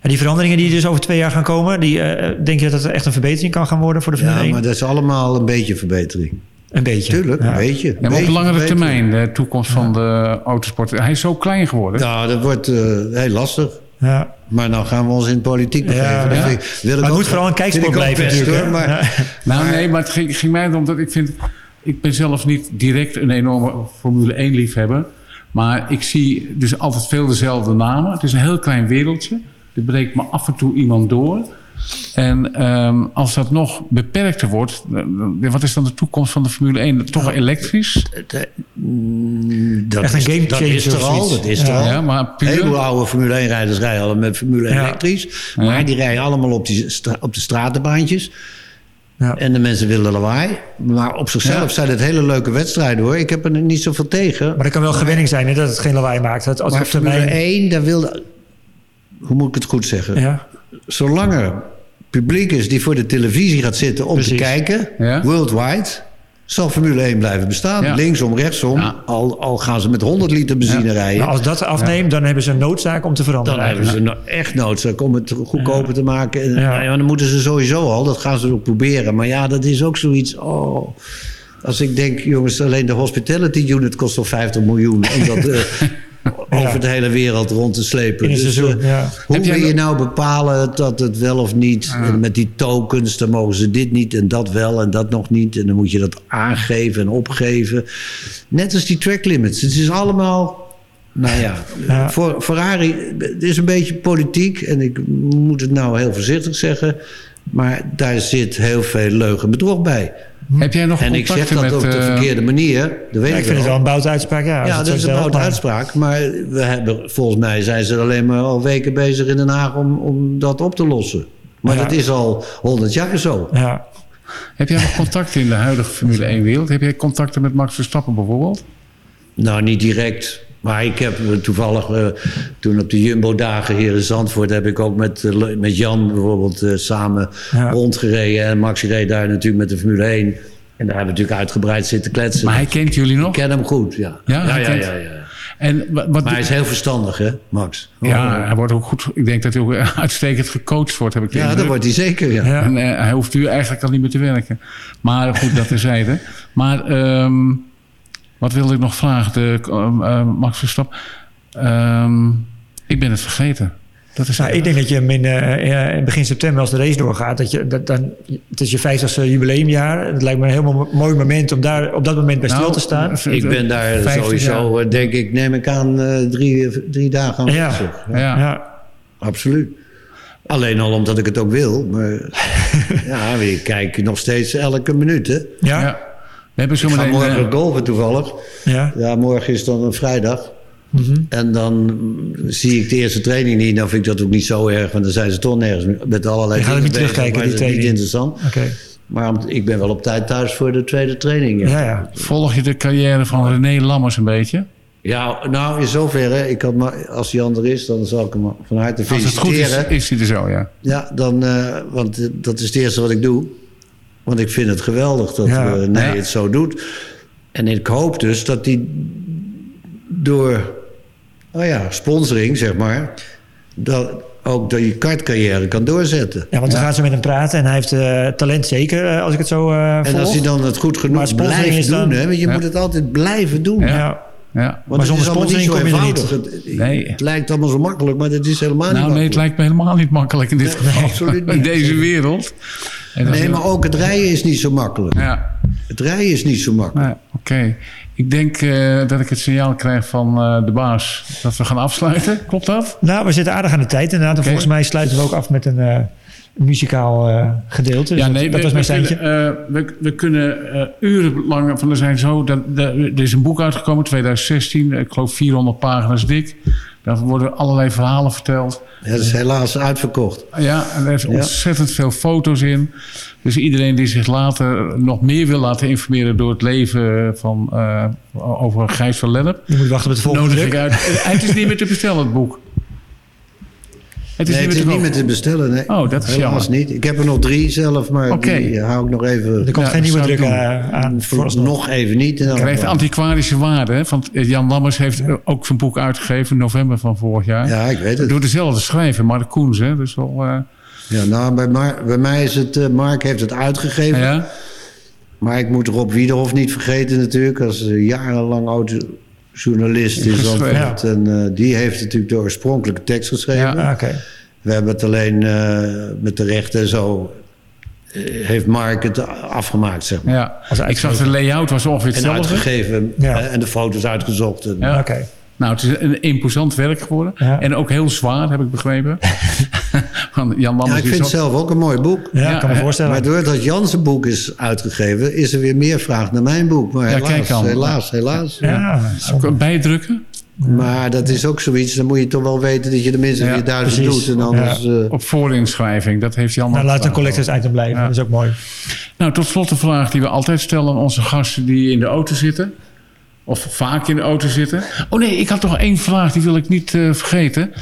En die veranderingen die dus over twee jaar gaan komen, die, eh, denk je dat het echt een verbetering kan gaan worden voor de Formule ja, 1? maar dat is allemaal een beetje verbetering. Een beetje. Tuurlijk, Ja. een beetje. Ja, maar op langere termijn, de toekomst van de autosport. Hij is zo klein geworden. Nou, dat wordt eh, heel lastig. Ja. Maar nou gaan we ons in politiek begeven. Ja, ja. ik- wil Maar het moet vooral een kijksport blijven best, natuurlijk. hoor? Maar, Ja. Nou nee, maar het ging, ging mij erom dat ik vind... ik ben zelf niet direct een enorme Formule 1 liefhebber. Maar ik zie dus altijd veel dezelfde namen. Het is een heel klein wereldje. Er breekt me af en toe iemand door. En ehm, als dat nog beperkter wordt, eh, wat is dan de toekomst van de Formule 1? Toch elektrisch? De- mm, dat, Echt een is, game dat is er of al. Dat is Ja. er al. Ja, maar oude Formule 1 rijders rijden al met Formule 1 Ja. elektrisch. Ja. Maar die rijden allemaal op, die op de stratenbaantjes. Ja. En de mensen willen lawaai. Maar op zichzelf Ja. zijn het hele leuke wedstrijden hoor. Ik heb er niet zoveel tegen. Maar dat kan wel gewenning zijn hè, dat het geen lawaai maakt. Dat als Maar op termijn- Formule 1, daar wil... Hoe moet ik het goed zeggen? Ja, Zolang er publiek is die voor de televisie gaat zitten om te kijken, Ja. worldwide, zal Formule 1 blijven bestaan. Ja. Linksom, rechtsom. Ja. Al, al gaan ze met 100 liter benzine rijden. maar als dat afneemt, dan hebben ze een noodzaak om te veranderen. Dan hebben ze no- echt noodzaak om het goedkoper te maken. En, Ja. nou ja, dan moeten ze sowieso al. Dat gaan ze ook proberen. Maar ja, dat is ook zoiets. Oh, als ik denk, jongens, alleen de hospitality unit kost al 50 miljoen. Dat eh, over de hele wereld rond te slepen. Dus, seizoen, eh, ja. Hoe wil je nou bepalen dat het wel of niet? En met die tokens, dan mogen ze dit niet en dat wel en dat nog niet. En dan moet je dat aangeven en opgeven. Net als die track limits. Het is allemaal... Nou ja, Ja. Voor, Ferrari het is een beetje politiek. En ik moet het nou heel voorzichtig zeggen. Maar daar zit heel veel leugen bedrog bij. Heb jij nog En ik zeg dat met... op de eh, verkeerde manier. Dat weet Ja, ik, ik vind het wel een boute uitspraak. Ja, ja, dat is een maar- uitspraak. Maar we hebben, volgens mij zijn ze alleen maar al weken bezig in Den Haag om, om dat op te lossen. Maar Ja. dat is al honderd jaar zo. Ja. Heb jij nog contacten in de huidige Formule 1-wereld? Heb jij contacten met Max Verstappen bijvoorbeeld? Nou, niet direct. Maar ik heb eh, toevallig eh, toen op de Jumbo-dagen hier in Zandvoort... heb ik ook met, eh, met Jan bijvoorbeeld samen Ja. rondgereden. En Max reed daar natuurlijk met de Formule 1. En daar hebben we natuurlijk uitgebreid zitten kletsen. Maar hij kent jullie nog? Ik ken hem goed, ja. Ja, ja, ja, kent- ja, ja. En wa- wat, Maar hij is heel verstandig, hè, Max? ja, hij wordt ook goed. Ik denk dat hij ook uitstekend gecoacht wordt, heb ik Ja, dat wordt hij zeker, ja. En hij hoeft nu eigenlijk al niet meer te werken. Maar goed, dat terzijde. Maar ehm, wat wilde ik nog vragen? De, ehm, eh, Max Verstappen. Ehm, ik ben het vergeten. Dat is Nou, ik denk dat je in, eh, eh, in begin september, als de race doorgaat, dat je, dat, dan, het is je 50ste jubileumjaar. Het lijkt me een heel mo- mooi moment om daar op dat moment bij stil Nou, te staan. Ik ben daar 50 sowieso, eh, denk ik, neem ik aan, eh, drie, drie dagen aan Ja. Ja. Ja. Absoluut. Alleen al omdat ik het ook wil. Maar ja, ik kijk nog steeds elke minuut, hè. Ja. Ja. We hebben zo Ik ga meteen... morgen eh, golven toevallig. Ja. Ja, morgen is dan een vrijdag. Mhm. En dan zie ik de eerste training niet. Dan vind ik dat ook niet zo erg, want dan zijn ze toch nergens met allerlei Je gaat er dingen niet bezig, terugkijken, die dat is niet training. interessant. Oké. Maar ik ben wel op tijd thuis voor de tweede training. Ja, Ja, ja. ja. volg je de carrière van René Lammers een beetje? nou in zoverre. Ik had maar, als hij er is, dan zal ik hem van harte Als het goed is, feliciteren. is hij er zo, ja. Ja, dan, eh, want eh, dat is het eerste wat ik doe. Want ik vind het geweldig dat Ja. nee Ja. het zo doet. En ik hoop dus dat hij door oh ja, sponsoring, zeg maar, dat ook dat je kartcarrière kan doorzetten. Ja, want we gaan zo met hem praten en hij heeft eh, talent zeker, eh, als ik het zo eh En volg. als hij dan het goed genoeg blijft dan- doen, hè, want je moet het altijd blijven doen. Ja. Ja. Want Maar het zonder sponsoring kom je er niet. Het, Nee. het lijkt allemaal zo makkelijk, maar dat is helemaal Nou niet nee, het lijkt me helemaal niet makkelijk in dit Nee, geval. absoluut niet. In deze wereld. En Nee, maar ook het rijden is niet zo makkelijk. Ja, Het rijden is niet zo makkelijk. nou, oké. Ik denk eh, dat ik het signaal krijg van eh, de baas dat we gaan afsluiten. Klopt dat? Nou, we zitten aardig aan de tijd inderdaad. En Oké. volgens mij sluiten we ook af met een eh, muzikaal eh, gedeelte. Dus ja, dat, nee, dat we, was mijn we, kunnen, eh, we, we kunnen eh, urenlang van er zijn zo. Dat, dat- er is een boek uitgekomen, 2016, ik geloof 400 pagina's dik. Daar worden allerlei verhalen verteld. Ja, dat is helaas uitverkocht. Ja, en er is ontzettend veel foto's in. Dus iedereen die zich later nog meer wil laten informeren door het leven van, eh, over Gijs van Lennep, Je moet wachten op het volgende nodig ik uit. Het is niet meer te bestellen, het boek. Het is nee, niet het is niet te meer te bestellen. Nee. Oh, dat is Helaas jammer. niet. Ik heb er nog drie zelf, maar die eh, hou ik nog even... Er komt Ja, geen nieuwe druk eh, aan. nog even niet. En dan krijgt antiquarische waarde. Hè? Want Jan Lammers heeft ook zijn boek uitgegeven in november van vorig jaar. Ja, ik weet het. Door dezelfde schrijver, Mark Koens. Hè? Dus wel, eh, Ja, nou, bij, Mar- bij mij is het... eh, Mark heeft het uitgegeven. ja. Maar ik moet Rob Wiederhof niet vergeten natuurlijk. Als eh, jarenlang in Geschreven. Zandvoort. En eh, die heeft natuurlijk de oorspronkelijke tekst geschreven. Ja. Oké. We hebben het alleen eh, met de rechten en zo... heeft Mark het afgemaakt, zeg maar. Ja. Als Ik zag de layout was ongeveer En hetzelfde. uitgegeven Ja. hè, en de foto's uitgezocht. En, Ja. Oké. Nou, het is een imposant werk geworden. Ja. En ook heel zwaar, heb ik begrepen. Van Jan Ja, ik vind het ook- zelf ook een mooi boek. Ja, kan me hè, voorstellen. Maar doordat Jan zijn boek is uitgegeven, is er weer meer vraag naar mijn boek. Maar Ja, helaas, kijk dan. helaas, helaas. ja, bijdrukken Maar dat is ook zoiets, dan moet je toch wel weten dat je de minste Ja, 4000 precies. doet. En anders, Ja. eh, op voorinschrijving. Dat heeft Jan nou, laat een collectors item blijven. Dat is ook mooi. Nou, tot slot de vraag die we altijd stellen aan onze gasten die in de auto zitten. Of vaak in de auto zitten. Oh nee, ik had nog één vraag, die wil ik niet eh, vergeten.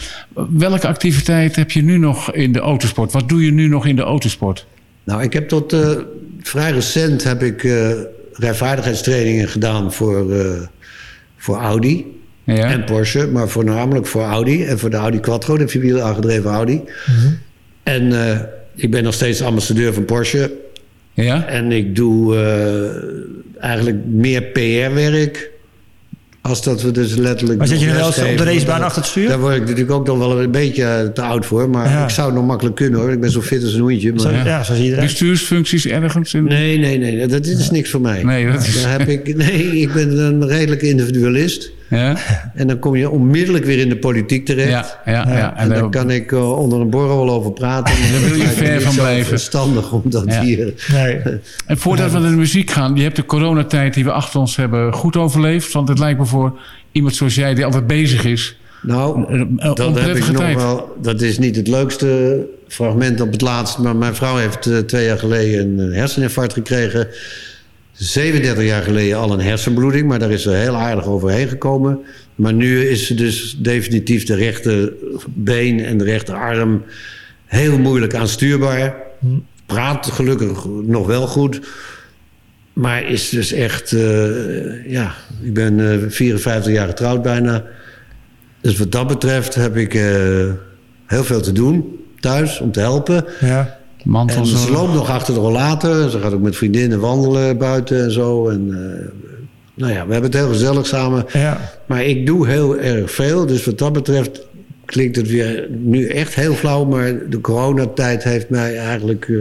Welke activiteit heb je nu nog in de autosport? Wat doe je nu nog in de autosport? Nou, ik heb tot eh, vrij recent heb ik eh, rijvaardigheidstrainingen gedaan voor, voor Audi Ja, en Porsche. Maar voornamelijk voor Audi en voor de Audi Quattro, de vierwiel aangedreven Audi. En eh, ik ben nog steeds ambassadeur van Porsche. ja? En ik doe eigenlijk meer PR-werk. Als dat we dus letterlijk. Maar zit je nu wel eens op de racebaan achter het stuur? Daar word ik natuurlijk ook nog wel een beetje eh, te oud voor. Maar Ja. ik zou het nog makkelijk kunnen hoor. Ik ben zo fit als een hoentje. Maar... Zo, ja. zo zie je eruit. Bestuursfuncties ergens? In... Nee, nee, nee. Dat is niks voor mij. Nee, dat is- Daar heb ik, nee, ik ben een redelijke individualist. Ja, En dan kom je onmiddellijk weer in de politiek terecht. ja, ja. ja. En dan- daar kan ik eh, onder een borrel wel over praten. Maar Daar wil je ver van blijven. verstandig om dat Ja. hier... Nee. En voordat we naar de muziek gaan, je hebt de coronatijd die we achter ons hebben goed overleefd. Want het lijkt me voor iemand zoals jij die altijd bezig is. Nou, dat heb ik nog tijd. wel. Dat is niet het leukste fragment op het laatst. Maar mijn vrouw heeft eh, twee jaar geleden een herseninfarct gekregen. 37 jaar geleden al een hersenbloeding, maar daar is ze heel aardig overheen gekomen. Maar nu is ze dus definitief de rechterbeen en de rechterarm heel moeilijk aanstuurbaar. Praat gelukkig nog wel goed. Maar is dus echt, eh, ja, ik ben eh, 54 jaar getrouwd bijna. Dus wat dat betreft heb ik eh, heel veel te doen thuis om te helpen. Ja. En ze loopt nog achter de rollator. Ze gaat ook met vriendinnen wandelen buiten en zo. En, eh, nou ja, we hebben het heel gezellig samen. Ja. Maar ik doe heel erg veel. Dus wat dat betreft klinkt het weer nu echt heel flauw. Maar de coronatijd heeft mij eigenlijk eh,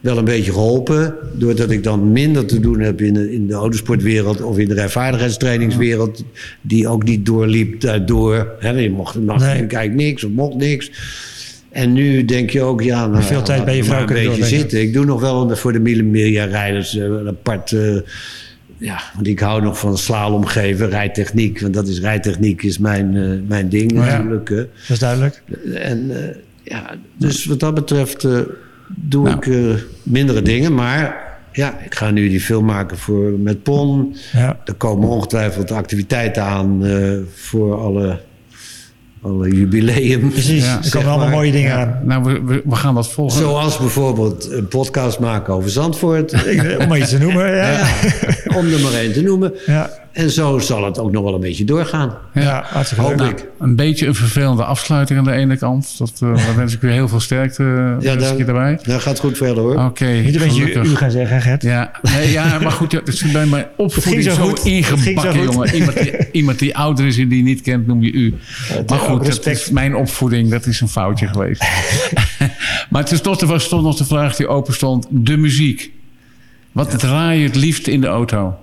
wel een beetje geholpen. Doordat ik dan minder te doen heb in de, in de autosportwereld... of in de rijvaardigheidstrainingswereld... die ook niet doorliep daardoor. Hè, je mocht mag Nee. eigenlijk niks of mocht niks. En nu denk je ook, ja... Nou, Veel ja, tijd bij je vrouw een kunnen beetje doorbrengen. zitten. Ik doe nog wel voor de Millimedia-rijders eh, een apart... eh, ja, want ik hou nog van slalomgeven, rijtechniek. Want dat is rijtechniek is mijn, eh, mijn ding Ja. natuurlijk. hè. Dat is duidelijk. En ja, dus wat dat betreft doe Nou. ik mindere dingen. Maar ja, ik ga nu die film maken voor, met Pon. Ja. Er komen ongetwijfeld activiteiten aan voor alle, alle jubileum. Precies. Ja, er komen allemaal maar. mooie dingen Ja, aan. nou, we, we, we gaan dat volgen. Zoals bijvoorbeeld een podcast maken over Zandvoort. Ik- Om maar iets te noemen. Ja. Ja, om er maar één te noemen. Ja. En zo zal het ook nog wel een beetje doorgaan. Ja, hartstikke Hoop leuk. ik. Een beetje een vervelende afsluiting aan de ene kant. Dat, eh daar wens ik weer heel veel sterkte Ja, ja, dan, je erbij. dat gaat goed verder hoor. Oké, Niet een beetje u gaan zeggen, Gert. Ja, nee, ja, maar goed, ja, dat is bij mijn opvoeding Het zo, ging zo goed. Het ging ingebakken, zo goed. jongen. Iemand die, iemand die ouder is en die niet kent, noem je u. Maar goed, dat is mijn opvoeding, dat is een foutje geweest. maar tenslotte was stond nog de vraag die open stond. De muziek. Wat draai je het liefst in de auto?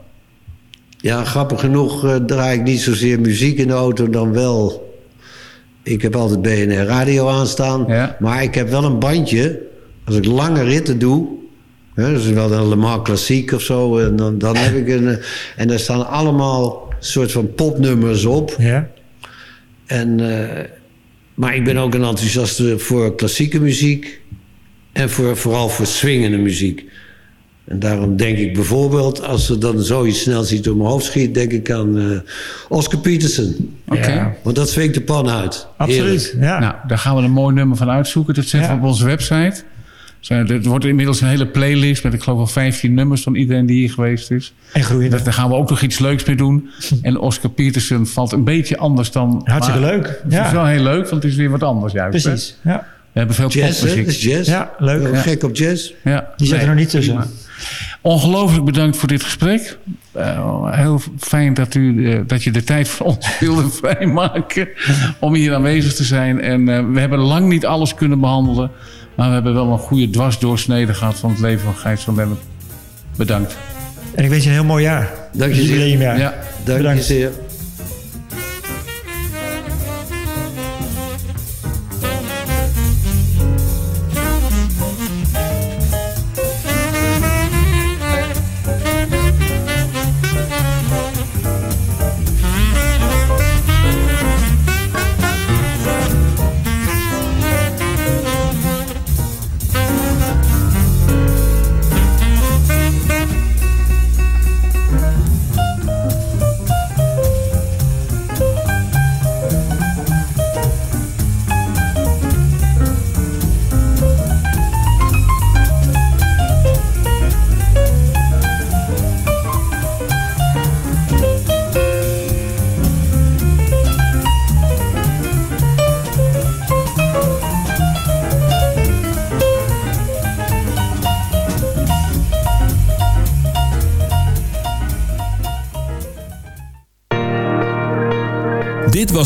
Ja, grappig genoeg eh, draai ik niet zozeer muziek in de auto dan wel. Ik heb altijd BNR radio aanstaan. Ja. Maar ik heb wel een bandje. Als ik lange ritten doe. Hè, dus wel een Le Mans klassiek of zo. En dan, dan heb ik een. eh, En daar staan allemaal soort van popnummers op. Ja. En, eh, maar ik ben ook een enthousiaste voor klassieke muziek. En voor, vooral voor swingende muziek. En daarom denk ik bijvoorbeeld, als er dan zoiets snel ziet door mijn hoofd schiet, denk ik aan eh, Oscar Peterson. Oké. Ja. Want dat swingt de pan uit. Absoluut. Ja. Nou, daar gaan we een mooi nummer van uitzoeken. Dat zetten Ja. we op onze website. Zijn- Er wordt inmiddels een hele playlist met, ik geloof wel 15 nummers van iedereen die hier geweest is. En groeien. Daar gaan we ook nog iets leuks mee doen. En Oscar Peterson valt een beetje anders dan... Hartstikke maar leuk. Het is Ja. wel heel leuk, want het is weer wat anders juist. hè? Precies. Ja. We hebben veel Jazz, popmuziek. is jazz. Ja, leuk. Ja. Gek op jazz. Ja, Die zit er nee, nog niet tussen. prima. Ongelooflijk bedankt voor dit gesprek. Eh, heel fijn dat, u, eh, dat je de tijd voor ons wilde vrijmaken om hier aanwezig te zijn. En eh, we hebben lang niet alles kunnen behandelen. Maar we hebben wel een goede dwarsdoorsnede gehad van het leven van Gijs van Lennep. Bedankt. En ik wens je een heel mooi jaar. Dank je zeer. Ja. Dank je Bedankt. zeer.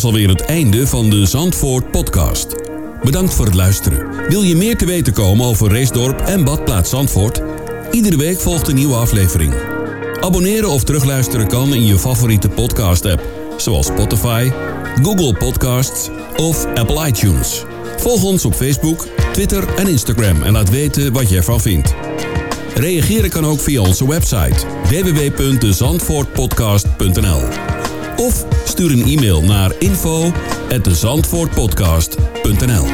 Was alweer het einde van de Zandvoort podcast. Bedankt voor het luisteren. Wil je meer te weten komen over Racedorp en Badplaats Zandvoort? Iedere week volgt een nieuwe aflevering. Abonneren of terugluisteren kan in je favoriete podcast-app, zoals Spotify, Google Podcasts of Apple iTunes. Volg ons op Facebook, Twitter en Instagram en laat weten wat je ervan vindt. Reageren kan ook via onze website www.dezandvoortpodcast.nl of stuur een e-mail naar info@dezandvoortpodcast.nl.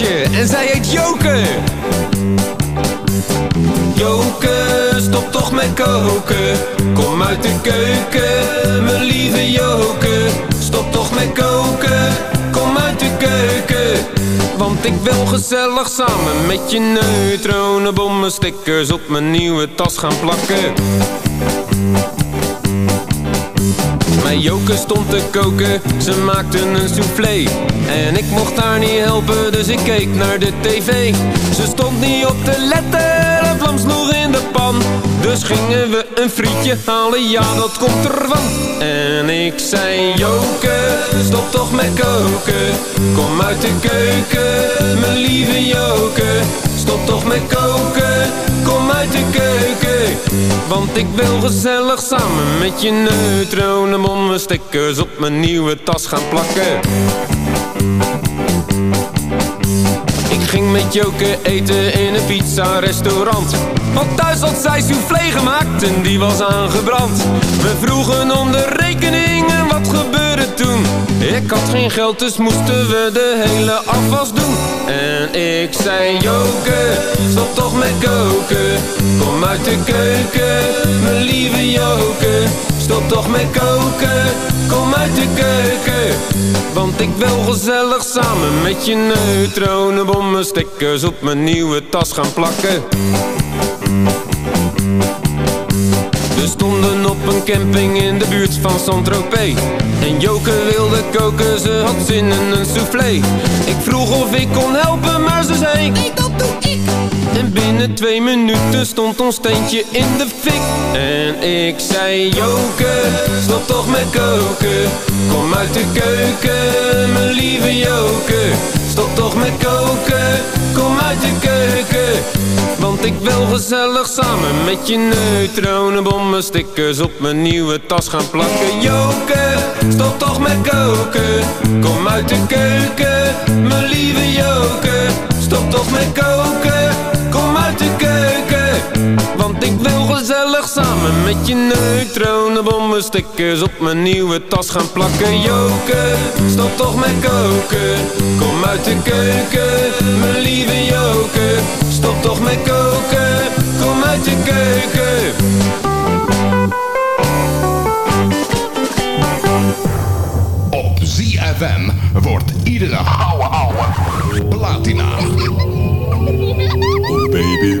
En zij heet Joke. Joke, stop toch met koken. Kom uit de keuken, mijn lieve Joke. Stop toch met koken, kom uit de keuken. Want ik wil gezellig samen met je neutronenbommen stickers op mijn nieuwe tas gaan plakken. Mijn stond te koken, ze maakten een soufflé. En ik mocht haar niet helpen, dus ik keek naar de tv. Ze stond niet op te letten, een vlam sloeg in de pan. Dus gingen we een frietje halen, ja dat komt ervan. En ik zei Joke, stop toch met koken. Kom uit de keuken, mijn lieve Joke. Stop toch met koken, kom uit de keuken Want ik wil gezellig samen met je neutronenbommen stickers op mijn nieuwe tas gaan plakken. Ik ging met Joke eten in een pizza-restaurant Want thuis had zij soufflé gemaakt en die was aangebrand. We vroegen om de rekening en wat gebeurde toen? Ik had geen geld, dus moesten we de hele afwas doen. En ik zei Joke, stop toch met koken. Kom uit de keuken, mijn lieve Joke Stop toch met koken, kom uit de keuken. Want ik wil gezellig samen met je neutronenbommen stickers op mijn nieuwe tas gaan plakken We stonden op een camping in de buurt van Saint-Tropez. En Joke wilde koken, ze had zin in een soufflé. Ik vroeg of ik kon helpen, maar ze zei Nee, dat doe ik. En binnen twee minuten stond ons steentje in de fik. En ik zei Joke, stop toch met koken. Kom uit de keuken, mijn lieve Joke. Stop toch met koken, kom uit de keuken. Want ik wil gezellig samen met je neutronenbommen stickers op mijn nieuwe tas gaan plakken. Joke, stop toch met koken. Kom uit de keuken, mijn lieve Joke Stop toch met koken, samen met je neutronenbommen stickers op mijn nieuwe tas gaan plakken. Joke, stop toch met koken. Kom uit de keuken, mijn lieve Joke Stop toch met koken, kom uit de keuken. Op ZFM wordt iedere ouwe ouwe plaat patina. Oh baby,